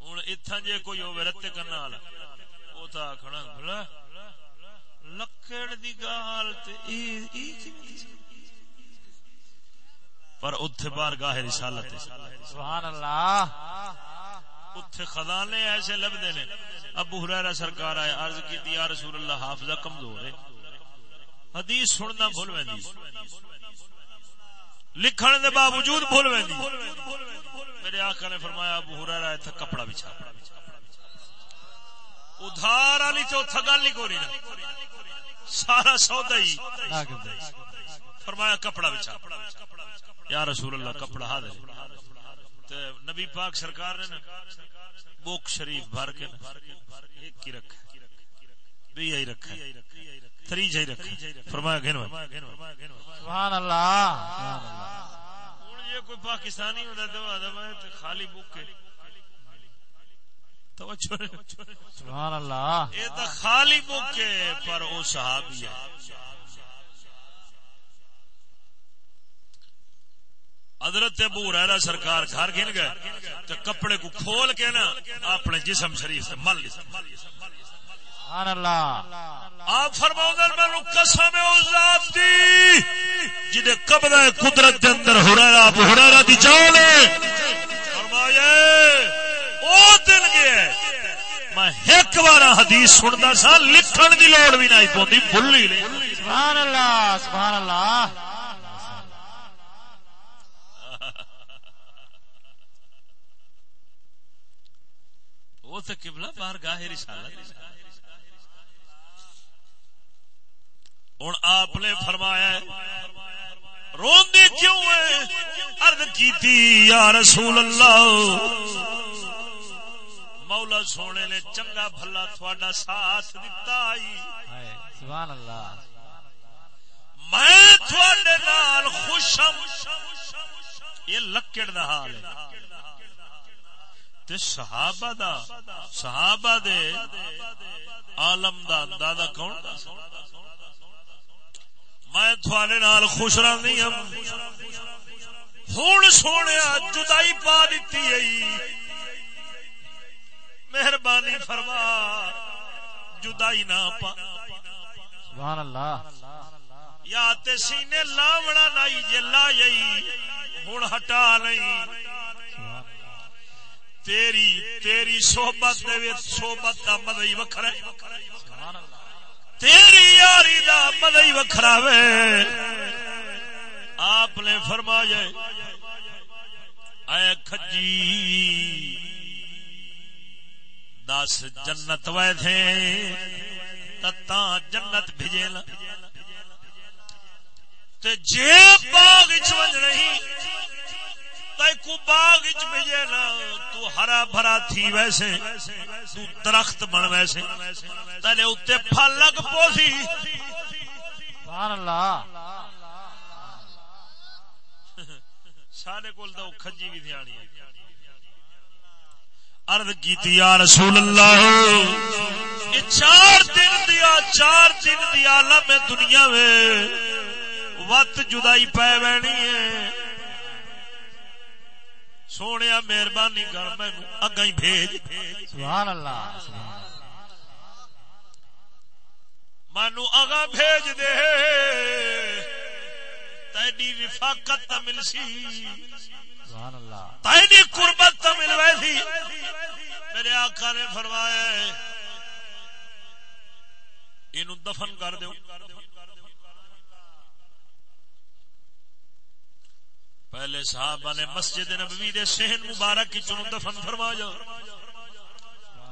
ہوں اتنا جے کوئی ہوے رتے کرنا والا۔ وہ تو آخنا بلا لکڑ دی گال تے کیویں؟ پر اتھے بار گاہ رسالت ہے سبحان اللہ اتھے خزانے ایسے لبدے نے ابو ہریرہ سرکار آئے عرض کی یا رسول اللہ حافظہ کمزور ہے حدیث سننا بھول ویندی لکھن دے باوجود بھول ویندی میرے آقا نے فرمایا ابو ہریرہ ایتھے کپڑا بچھا ادھار والی تو اتھا گل نہیں کوری نا۔ سارا سودا ہی۔ فرمایا کپڑا بچھا۔ یا رسول اللہ کپڑا حاضر نبی پاک سرکار نے بوک شریف بھر کے ایک کی رکھا۔ بھی یہی رکھا۔ تری جائی رکھا۔ فرمایا گھنو سبحان اللہ سبحان اللہ۔ ہوں یہ کوئی پاکستانی دوا تے خالی توجہ سبحان اللہ۔ یہ تو خالی بک ہے پر وہ صحابی ہے۔ حضرت ابو ہریرہ سرکار گھر گن گئے تو کپڑے کو کھول کے نا اپنے جسم شریف سے مل سبحان اللہ۔ آپ میں قسم اس ذات دی قبضہ قدرت دے اندر ہریرا اب ہریرا دی جان ہے۔ فرمایا او دن گیا میں ایک بار حدیث سنتا سا لکھن دی لوڑ بھی نہیں پوندی بھلی سبحان اللہ سبحان اللہ۔ وہ تو قبلہ بار گاہ رسالت۔ ہوں آپ نے فرمایا روندے کیوں ہے عرض کیتی یا رسول اللہ مولا سونے نے چنگا بھلا تھوڑا ساتھ دیتا آئی۔ سبحان اللہ۔ میں تھوڑے نال خوشم یہ لکڑ دا حال ہے۔ تے صحابہ دا صحابہ دے عالم دا اندازہ کون دا؟ میں تھوڑے نال خوش رہنی ہم۔ ہوں سونے جدائی پا دیتی ہے مہربانی فرما جدائی نہ پا۔ سبحان اللہ یا تے سینے لاوڑا لائی جے لا جئی ہوں ہٹا نہیں تیری تیری صحبت دے وچ صحبت دا مزہ ہی وکھرا ہے۔ سبحان اللہ تیری یاری دا مزہ ہی وکھرا وے۔ آپ نے فرمایا اے کھجی دس جنت تھے تتا جنت بھیجے نا تے جے باغ چ ونج نہیں تے کو باغ تو ہرا بھرا تھی ویسے تو درخت بن ویسے۔ تیرے اوتے پھل لگ پوسی سبحان اللہ۔ سارے کول تو کھجی بھی دھیانی ہے۔ عرض کیتی یا رسول اللہ چار دن دیا چار دن دیا عالم دنیا میں۔ وقت جدائی پہ بینی ہے۔ سونے مہربانی کر مینو اگا ہی بھیج۔ سبحان اللہ مینو اگا بھیج دے۔ تیری رفاقت تا تیری قربت تا مل ویسی میرے آقا نے فرمایا اینو دفن کر دیو۔ پہلے صحابہ نے مسجد نبوی دے صحن مبارک کی چنو دفن سبحان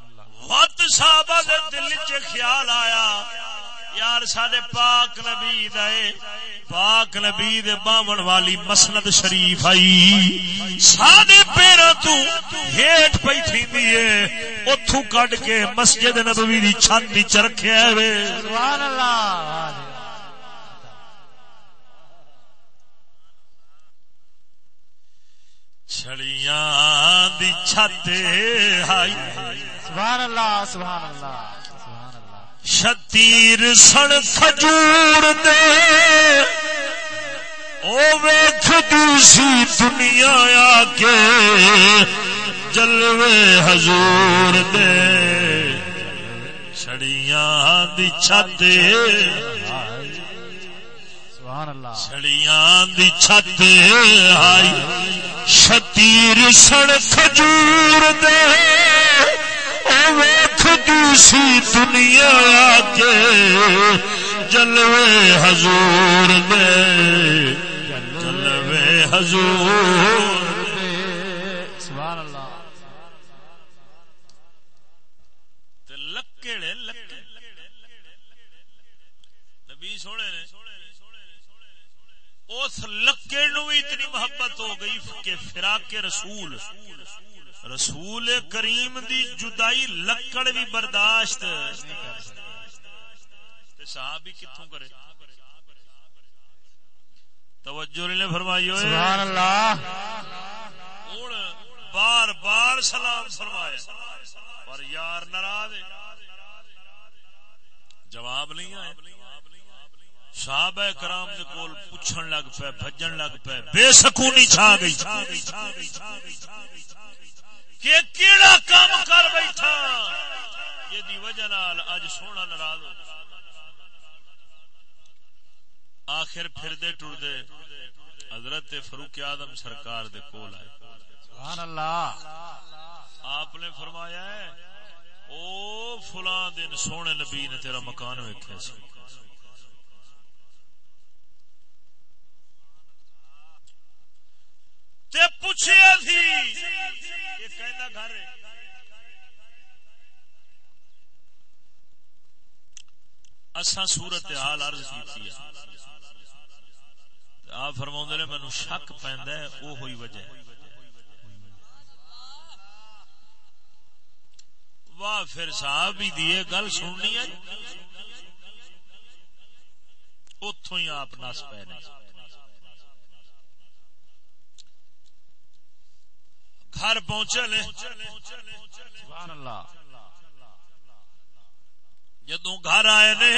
اللہ۔ وقت صحابہ دے دل چ خیال آیا۔ یار سڈے پاک نبی دے پاک نبی دے باون والی مسند شریف آئی۔ سادے پیروں تو ہیٹ پئی تھیندی ہے۔ اوتھوں کڈ کے مسجد نبوی دی چھت وچ رکھیا وے سبحان اللہ چھڑیاں دی چھت آئی۔ سبحان اللہ سبحان اللہ شتیر سن کھجور دے۔ او ویکھ دنیا آ کے جلوے حضور دے۔ چھڑیاں دی چھت چھڑیاں دی چھت آئی شتیر سن کھجور دے۔ او ویکھ دوسری دنیا کے جلوے حضور دے، جلوے حضور اس لکڑ نو اتنی محبت ہو گئی کہ فراق کے رسول رسول کریم دی جدائی لکڑ بھی برداشت صحابی کتوں کرے؟ توجہ نے فرمائی ہوئے سبحان اللہ ہوں بار بار سلام فرمایا پر یار ناراض۔ جواب نہیں آیا صحابہ کرام دے کول پوچھن لگ پے بھجن لگ پے بے سکونی چھا گئی۔ کہ کیڑا کام کر بیٹھا؟ جدی وجہ نال اج سونا ناراض ہو آخر پھر دے ٹر دے حضرت آدم سرکار دے کول آئے۔ سبحان اللہ آپ نے فرمایا ہے او فلاں دن سونے نبی نے تیرا مکان ویکھیا سی۔ تے پوچھیا تھی یہ کہندا گھر ہے۔ اساں صورت حال عرض کیتی ہے۔ آپ فرما نے مینو شک پیندا ہے وہ ہوئی وجہ ہے۔ واہ، پھر صاحب ہی دیے گل سننی ہے۔ اتوں ہی آپ نس پے نہیں گھر پہنچے لے سبحان اللہ۔ جدو گھر آئے نے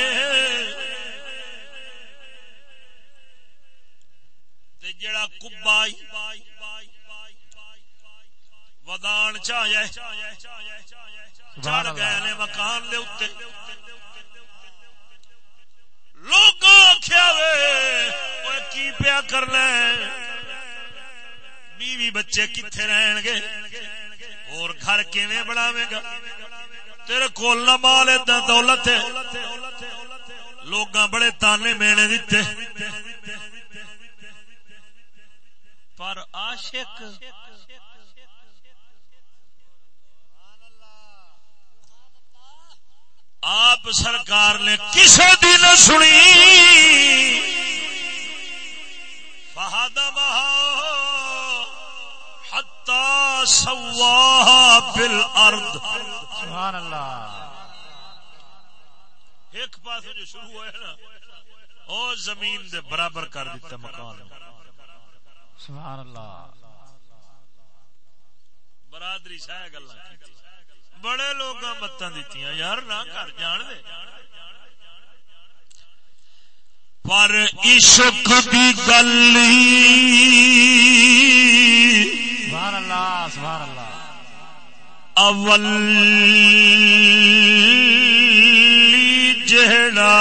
تے جڑا کبا ودان چاہے چڑھ گئے نے مکان دے اتنے لوگ آخیا کی پیا کرنا بیوی بچے کتنے رہن گے اور گھر کیویں بناوے گا؟ تیرے کول نہ مال ادھر دولت ہے۔ لوگ بڑے تانے مینے دیتے۔ پر عاشق آپ سرکار نے کسی دی نہ سنی۔ فہد حتا سوا بل ارد سبحان اللہ۔ ایک پاس جو شروع ہوا ہے نا او زمین دے برابر کر دیتا مکان۔ سبحان اللہ۔ برادری سہ گلا بڑے لوگ مت دیتی یار نہ کر جان دے۔ پر عشق دی گلی سبحان اللہ سبحان اللہ۔ اول جہڑا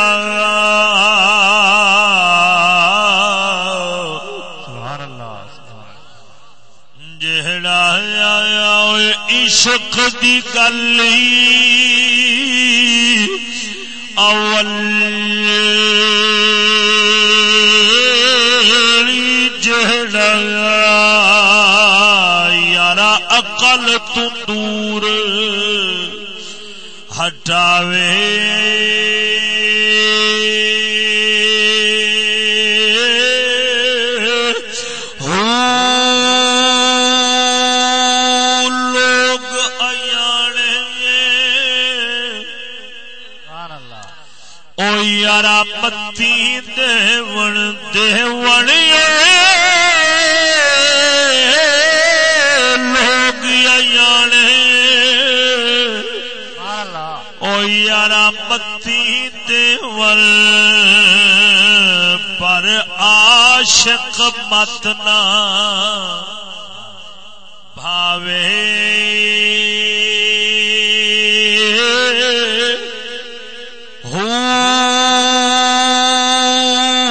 سبحان اللہ سبحان اللہ۔ جہڑا عشق دی گلی۔ اول جہڑا عقل تو دور ہٹاوے لوگ او یارا پتی دیون دیون یارا پتی دیون پر عاشق مت نہ بھاوے۔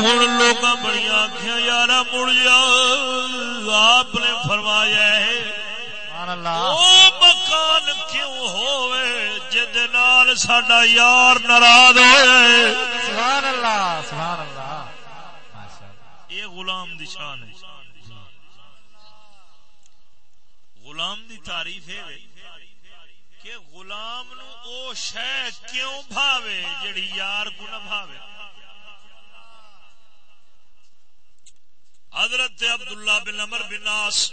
ہوں لوگ بڑی آخیا یار مڑ جا آپ نے فرمایا ہے وہ مکان کیوں ہوئے جد نال ساڈا یار ناراض ہوئے۔ سبحان اللہ سبحان اللہ ماشاء اللہ یہ غلام دی شان ہے۔ غلام دی تعریف ہے کہ غلام نو او شے کیوں بھاوے جڑی یار کو نہ بھاوے۔ حضرت عبداللہ بن عمر بن ناس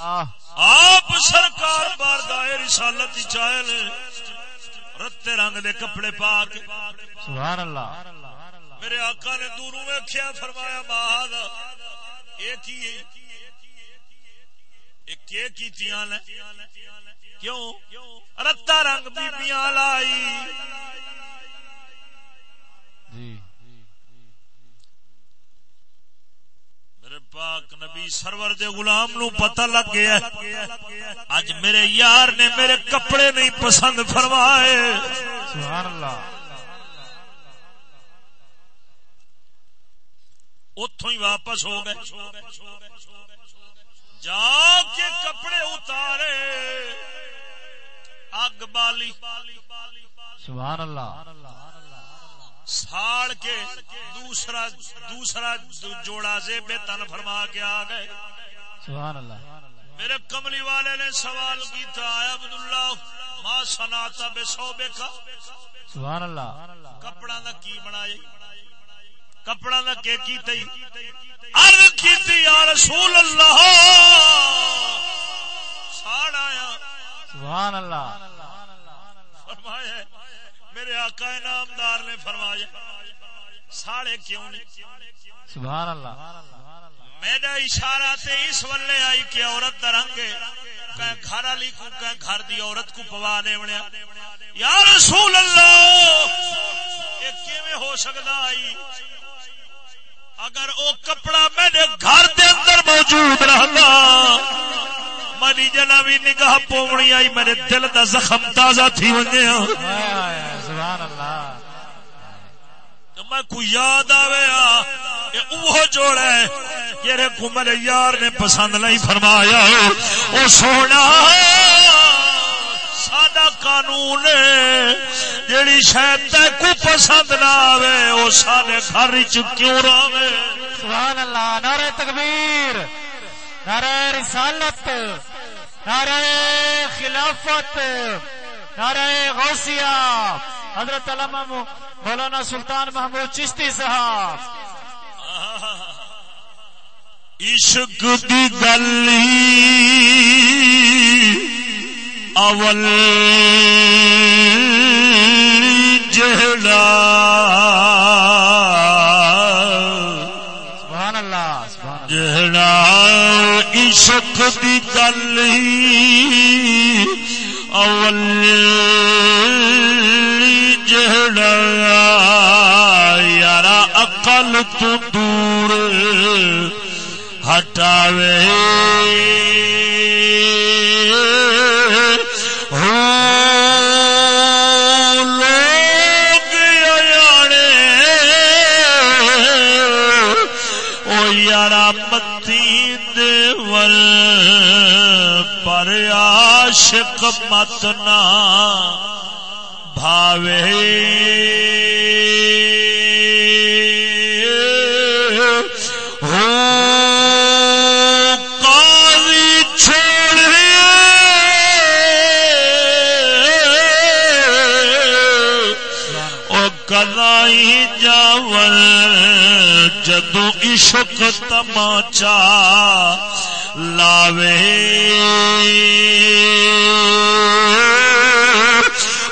آپ سرکار بارگاہ رسالت ہی چاہے لے رتے رنگ دے کپڑے پا کے سبحان اللہ۔ میرے آقا نے دوروں ویکھیا فرمایا ماہد ایک ہی ایک کی کیتیاں نے؟ کیوں؟ رتا رنگ بیبیاں لائی۔ جی۔ میرے پاک نبی سرور دے غلام نو پتہ لگ گیا اج میرے یار نے میرے کپڑے نہیں پسند فرمائے۔ سبحان اللہ۔ اتوں ہی واپس ہو گئے۔ جا کے کپڑے اتارے۔ اگ بالی۔ سبحان اللہ۔ ساڑ کے دوسرا دوسرا جوڑا زیب تن فرما کے آ گئے۔ سبحان اللہ۔ میرے کملی والے نے سوال کیتا ہے عبداللہ ما سناتا بے صوبے کا؟ سبحان اللہ۔ کپڑا دا کی بنایا کپڑا دا کی کیتا ہی؟ عرض کیتی یا رسول اللہ! ساڑ آیا۔ سبحان اللہ۔ فرمایا میرے آقا نامدار نے فرمایا ساڑے کیوں نہیں؟ سبحان اللہ میرا اشارہ تے اس ولے آئی کہ عورت دا رنگ ہے کہ گھر والی کو کہ گھر دی عورت کو پوا دے بنیا یا رسول اللہ یہ کیویں ہو سکدا آئی؟ اگر او کپڑا میرے گھر دے اندر موجود رہندا مری جنا بھی نگاہ پوڑی آئی میرے دل دا زخم تازہ تھی ونجیا سبحان اللہ میں کو یاد آوے آ یہ اوہ جوڑا ہے یار نے پسند نہیں فرمایا۔ او سونا سادہ قانون جیڑی شاید تے کو پسند نہ آوے او سارے گھر کیوں رہے سبحان اللہ نعرہ تکبیر نعرہ رسالت نعرہ خلافت نعرہ غوثیہ۔ حضرت علامہ مولانا سلطان محمود چشتی صاحب۔ عشق دی گلی اول جہلا۔ سبحان اللہ۔ جہلا عشق دی گلی اول جہلا یارا عقل تو دور ہٹاوے۔ ہو لوگ متی دیول پر عاشق مت نہ بھاوے۔ ہو چھوڑے جاول جدو عشق تماچا لاوے۔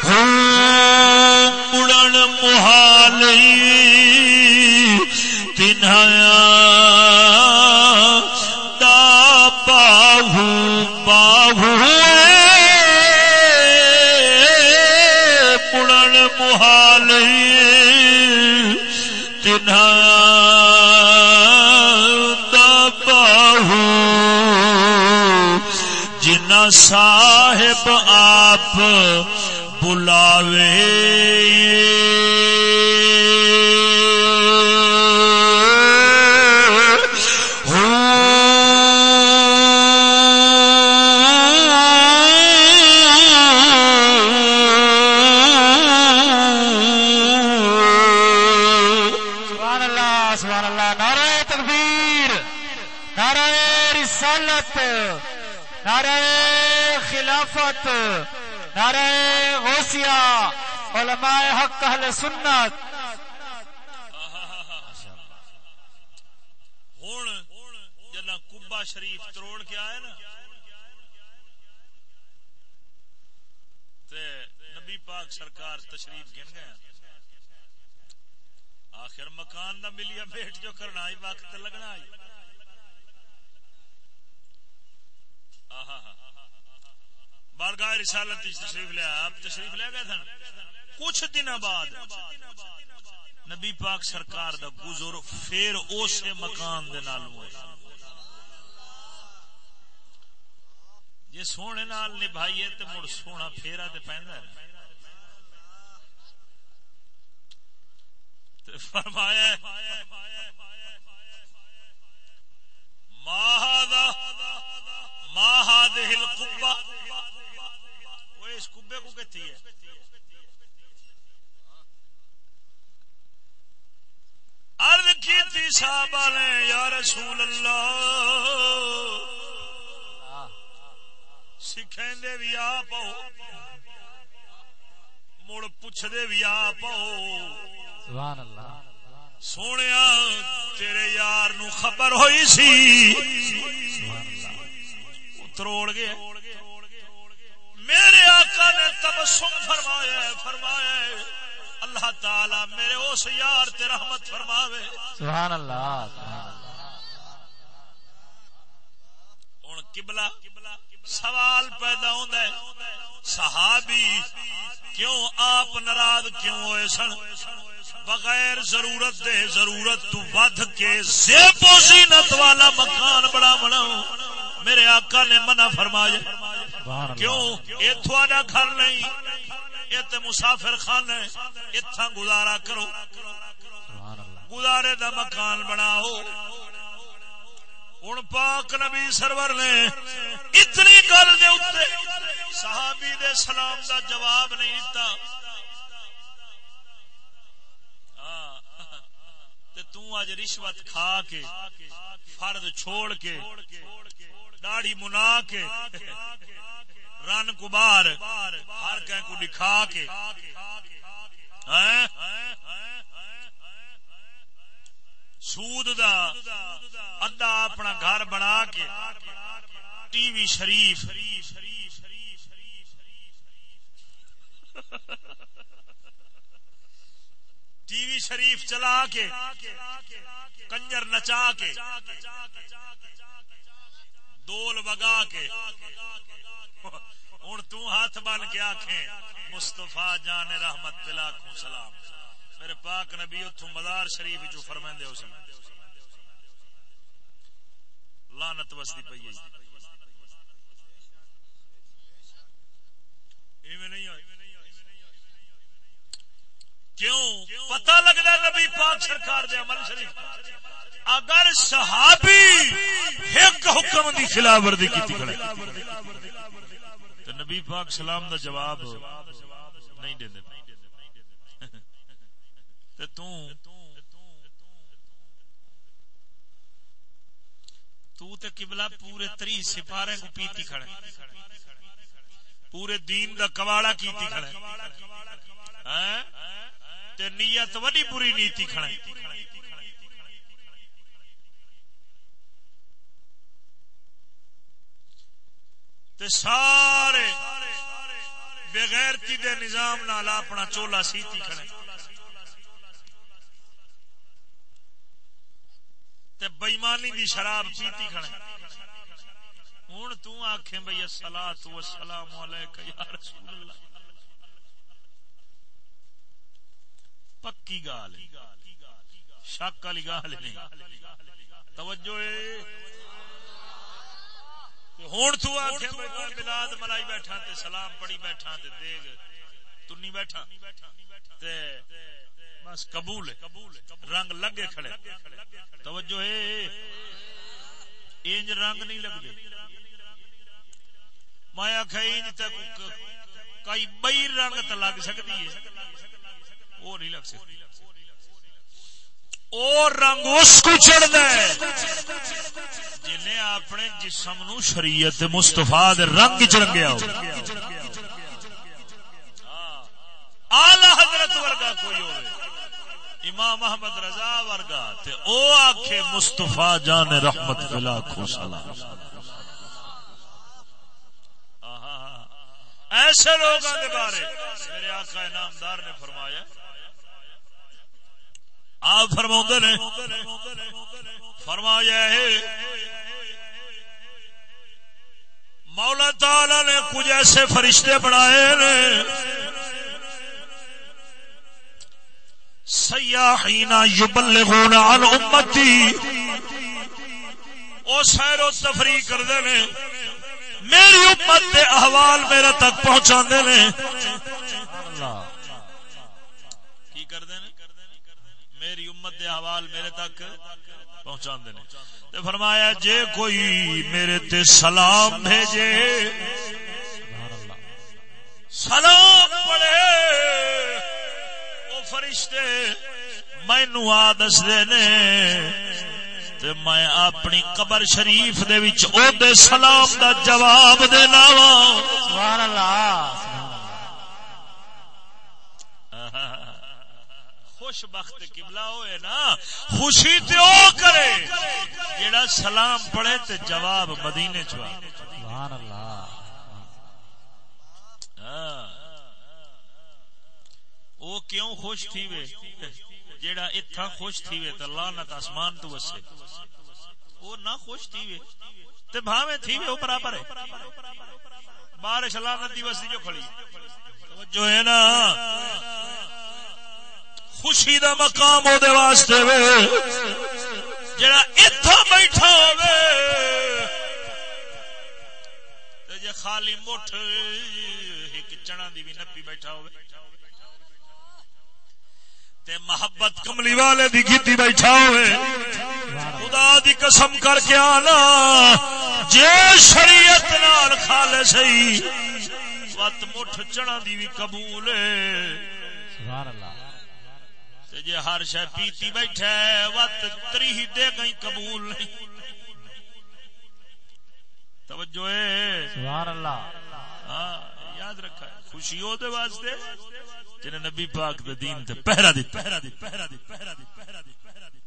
اڑن محالی تنہایا دا باہو باہو اڑن محالی تنہایا دا باہو۔ جنا صاحب آپ بلاوے۔ علماء حق، اہل سنت۔ ہوں جنا کبا شریف تروڑ کے آئے نا، تے نبی پاک سرکار تشریف گن گیا آخر مکان نہ ملیا بیٹھ جو کرنا آئی، وقت لگنا آئی۔ بارگاہ رسالت تشریف لیا آپ تشریف لے گئے تھے کچھ دن بعد نبی پاک سرکار دا گزر پھر اسے مکان دے نال ہوئے جی سونے نال نبھائیے تو مڑ سونا پھیرا تے پہندا ہے۔ تے فرمایا ماہذا ماہذہ القبہ وہ اس کبے کو کہتی ہے عرض کی تھی صحابہ نے یا رسول اللہ سکھیں دے بھی آپ مڑ پوچھ دے بھی آپ سبحان اللہ۔ سونے تیرے یار نو خبر ہوئی سی۔ تروڑ گیا میرے آقا نے تبسم فرمایا فرمایا اللہ تعالی میرے اس یار تے رحمت فرماوے۔ سبحان اللہ سبحان اللہ۔ ہوں قبلہ سوال پیدا ہوتا ہے صحابی کیوں آپ ناراض کیوں ہوئے سن؟ بغیر ضرورت دے ضرورت تو ود کے زیب و زینت والا مکان بڑا بناؤ۔ میرے آقا نے منع فرمایا کیوں؟ یہ تھوڑا گھر نہیں۔ یہ مسافر خان ہے اتھا گزارا کرو۔ گزارے دا مکان بناؤ۔ ہوں پاک نبی سرور نے اتنی گل دے اتنے صحابی دے سلام دا جواب نہیں دیتا ہاں، تے تو اج رشوت کھا کے فرد چھوڑ کے داڑھی منا کے رن کبار، ہر کہ کو دکھا کے۔ ہاں؟ سود دا ادا اپنا گھر بنا کے۔ ٹی وی شریف۔ ٹی وی شریف چلا کے، کنجر نچا کے، دول بگا کے۔ ہوں تو ہاتھ بن کے آخیں مستفا جان رحمت پلا سلام۔ میرے پاک نبی اتو مدار شریف چو فرمائندے ہو سن۔ لانت وسدی پئی ہے۔ ایویں نہیں کیوں؟ پتہ لگتا نبی پاک سرکار دے عمل شریف۔ اگر صحابی ایک حکم دی خلاف ورزی کی نبی پاک سلام دا جواب نہیں دے تے تو تو تے قبلہ پورے تری سپارے کو پیتی کھڑے۔ پورے دین دا کواڑا کیتی کھڑے۔ ہاں؟ تے نیت وڈی بری نیتی کھڑے۔ تے سارے بغیرتی دے نظام نال اپنا چولا سیتی کھڑے۔ تے بےمانی دی شراب پیتی کھڑے۔ ہوں تو آخیں بھائی السلام والسلام علیکہ یا رسول اللہ۔ پکی گال شک والی گال نہیں توجہ ہوں تو ملاد ملائی بیٹھا تے سلام پڑھی بیٹھا تے دیگ تنی بیٹھا تے بس قبول رنگ لگے کھڑے۔ توجہ ہے۔ انج رنگ نہیں لگتے آخا انج تک کئی بئی رنگ تو لگ سکتی ہے۔ وہ نہیں لگ سکتی اور رنگ اس کو چڑھتا ہے جنہیں اپنے جسم نو شریعت مستفا رنگ چ رنگیا ہو۔ ہاں۔ آلہ حضرت ورگا کوئی ہوئے۔ امام محمد رضا ورگا تے او آکھے مصطفی جان رحمت بلا کھو سلام۔ ایسے لوگوں کے بارے۔ میرے آقا انعامدار نے فرمایا۔ آپ فرما نے، فرمایا ہے، مولا تعالی نے کچھ ایسے فرشتے بنائے نے، سیاحین یبلغون عن امتی او سیر و تفریح کردے نے، میری امت دے احوال میرے تک پہنچا دے نے کی کردے نے میری امت دے احوال میرے تک پہنچا دے تے فرمایا، جے کوئی میرے تے سلام بھیجے، سلام پڑھے فرشتے مینو آ دستے نے، تے میں اپنی قبر شریف دے وچ او دے سلام دا جواب دینا وا۔ سبحان اللہ۔ خوش بخت قبلہ ہوئے نا خوشی تے او کرے۔ جیڑا سلام پڑھے تے جواب مدینے چوا سبحان اللہ۔ ہاں۔ وہ کیوں خوش تھی وے؟ جیڑا اتھا خوش تھی وے تے لعنت آسمان تو وسے۔ وہ نہ خوش تھی وے۔ تے بھاوے تھی وے او برابر ہے۔ بارش لعنت دی وستی جو کھڑی۔ جو ہے نا۔ خوشی دا مقام او دے واسطے وے۔ جیڑا اتھا بیٹھا ہوے تے جے خالی مٹھ ایک چنا دی بھی نپی بیٹھا ہوے۔ تے محبت کملی والے دی گیتی بیٹھا ہوئے خدا دی قسم کر کے آنا۔ جے شریعت نال کھالے سہی۔ وت مٹھ چڑا دی بھی قبول ہے۔ سبحان اللہ۔ جے ہر شے پیتی بیٹھا ہے وت تری دے گئی قبول نہیں۔ توجہ ہے۔ سبحان اللہ۔ ہاں یاد رکھا خوشی ہو دے واسطے جنہیں نبی پاک دے دین تے پہرا دی پہرا دی پہرا دی پہرا دی پہرا دی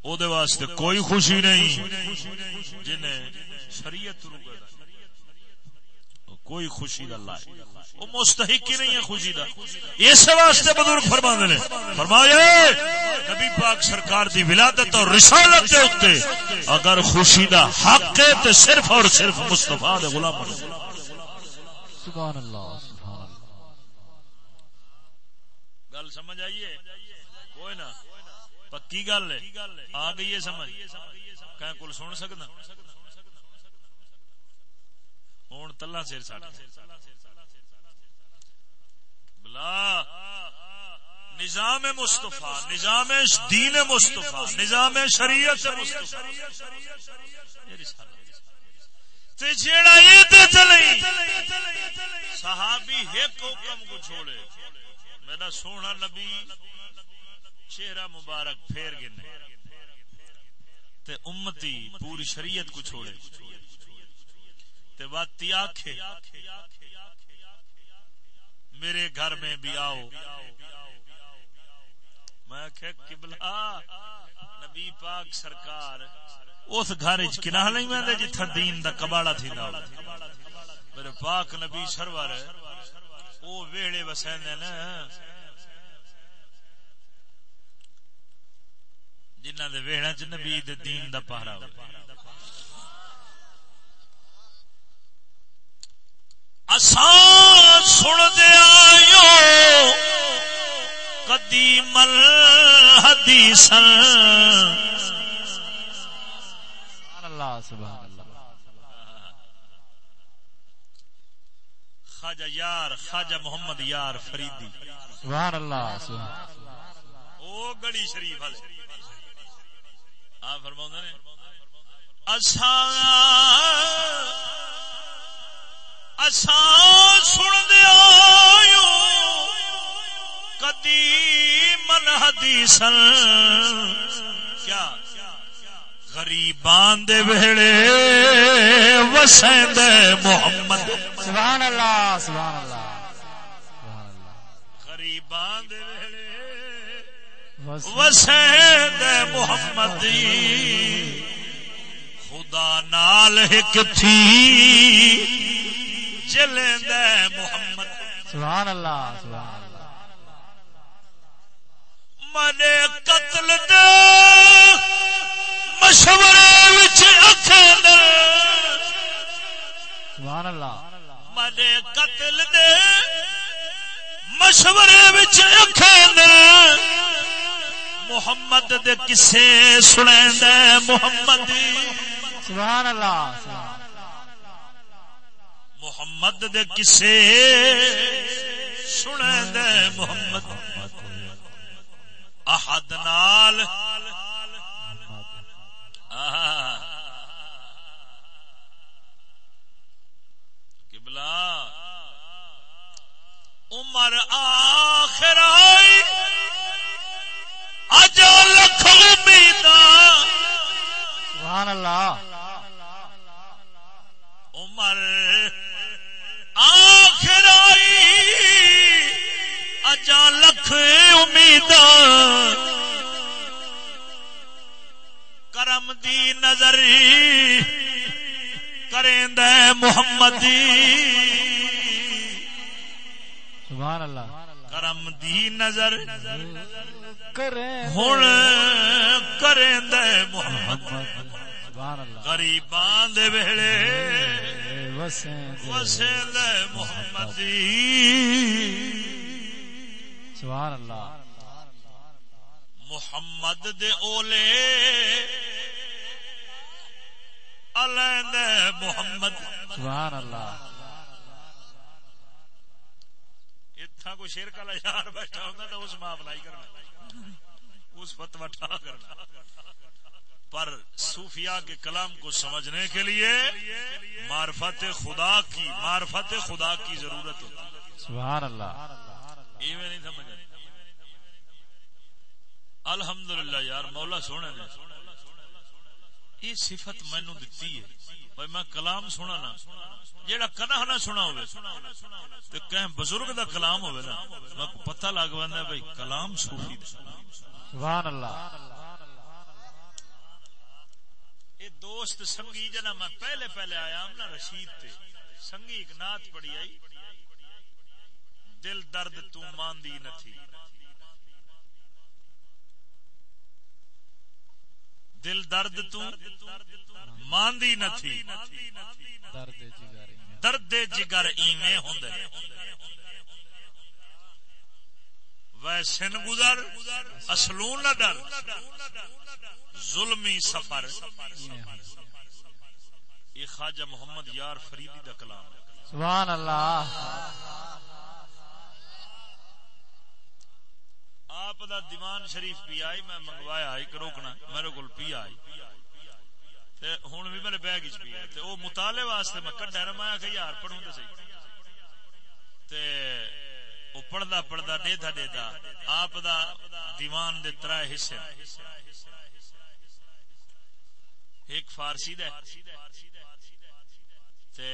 او دے واسطے کوئی خوشی نہیں جنہیں شریعت رو کوئی خوشی دا اللہ وہ مستحق ہی نہیں ہے خوشی دا۔ اس واسطے بزرگ فرماندے نے فرمایا نبی پاک سرکار دی ولادت اور رسالت دے اوتے اگر خوشی دا حق ہے تے صرف اور صرف مصطفی دے غلام سبحان اللہ گل سمجھ آئیے کوئی نہ۔ پکی گل ہے۔ آ گئی ہے سمجھ۔ کہ کل سن سکنا؟ ہوں تلا سر ساڑ بلا نظام مصطفیٰ، نظام دین مصطفیٰ، نظام شریعت جیڑا یہ چلئی صحابی ایک حکم کو چھوڑے۔ میرا سونا نبی، چہرہ مبارک پھیر گنے۔ تے امتی پوری شریعت کو چھوڑے۔ تے واتی آکھے میرے گھر میں بھی آؤ۔ میں کہ قبلہ، نبی پاک سرکار اس گھر چ کنہ نہیں میں جتھا دین دا کباڑا تھی نہ میرے پاک نبی سرور وہ ویڑے وسیندے نا جنہ دے ویڑا چ نبی دے دین دا پہرا ہو سن دے آیو قدیم الحدیث اللہ سبحان اللہ۔ خواجہ یار خواجہ محمد یار فریدی۔ سبحان اللہ سبحان او گڑی شریف والے۔ آ فرماؤں نے؟ اساں اساں سن دے آیو قدیم حدیثن کیا غریبان دے ویڑے وسین دے محمد۔ سبحان اللہ سبحان اللہ۔ سبحان اللہ غریبان دے ویڑے وسین دے محمد۔ خدا نال ایک تھی۔ چلیں محمد۔ سبحان اللہ سبحان اللہ۔ منے قتل دے مشورے وچ سبحان اللہ۔ منے قتل دے مشورے وچ محمد دے کسے سنیں دے محمد سبحان اللہ سبحان محمد دے کسے سنیں دے محمد احد نال۔ قبلہ۔ عمر آخر آئی۔ اج لکھ امیداں سبحان اللہ۔ عمر آخر آئی۔ اجا لکھ امید۔ کرم دی نظر کریں دے محمد سبحان اللہ۔ کرم دی نظر ہن کریں دے محمد۔ غریباں دے ویلے وسیل محمد سبحان اللہ محمد دے اولے علیہ محمد سبحان اللہ اتھا کوئی شیر کا یار بیٹھا ہوتا تو اس ماں بلائی کرنا، اس فتوہ ٹھا کرنا۔ پر صوفیاء کے کلام کو سمجھنے کے لیے معرفت خدا کی معرفت خدا کی ضرورت ہوتی ہے۔ سبحان اللہ۔ یہ میں نہیں سمجھ الحمدللہ یار مولا سونے نے یہ صفت مینو دتی ہے۔ بھائی میں کلام سنا نا۔ جیڑا کنا نہ سنا ہوئے تو کہیں بزرگ دا کلام ہوئے نا میں کو پتہ لگ بندا بھائی کلام صوفی دا۔ سبحان اللہ۔ یہ دوست سنگی جنا میں پہلے پہلے آیا ہوں نا رشید تے سنگی ایک نعت پڑی آئی۔ دل درد تو ماندی نہ تھی۔ دل درد تو ماندی نہ تھی۔ درد جگر ایویں۔ ہوندے ویسے نہ گزر اصلوں نہ ڈر۔ ظلمی سفر۔ یہ خواجہ محمد یار فریدی دا کلام سبحان اللہ۔ آپ دا دیوان شریف پی آئی میں منگوایا ایک روکنا میرے کو پی آئی۔ تے ہوں بھی میرے بیگ چ پی تے وہ مطالعے واسطے میں کڈا میں آخیا یار پڑھوں صحیح۔ تے وہ پڑھدا پڑھدا ڈیدا ڈیدا آپ دا دیوان دے ترائے حصے ایک فارسی دا تے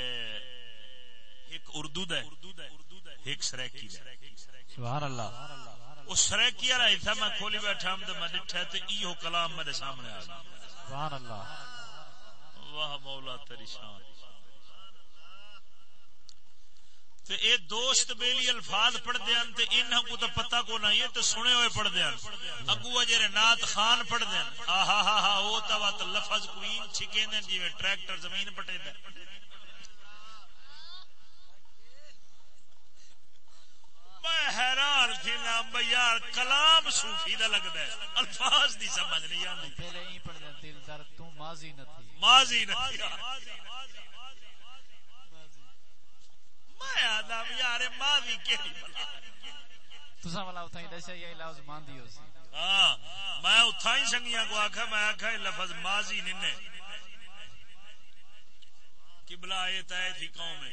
ایک اردو دا ایک سریکی دا۔ سبحان اللہ۔ وہ سریکی والا ایتھا میں کھولی بیٹھا تے میں ڈٹھا تے کلام میرے سامنے آ گیا۔ سبحان اللہ۔ واہ مولا تیری شان۔ تے اے دوست بیلی الفاظ پڑھ دیاں تے انہاں کو تو پتہ کو نہ یہ تے سنے ہوئے پڑھ دیاں اگو جڑے نعت خان پڑھ دیاں آہا ہا ہا او تا وات لفظ کوئی چھکے دین جیویں ٹریکٹر زمین پٹے دے میں حیران تھی نام بھائی یار کلام صوفی دا لگدا ہے۔ الفاظ دی سمجھ نہیں آندی۔ ہی پڑھ دیں دل تو ماضی نہ تھی۔ ماضی نہیں میں آدم یار ماضی کیڑی بلا۔ تسا والا اتھائی دسیا یہ لفظ ماندی ہو سی ہاں میں اتھا ہی سنگیاں کو آکھا میں آکھا یہ لفظ ماضی ننے قبلہ اے تائے تھی قوم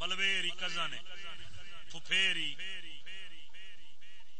ملویری کزانے پھپھیری۔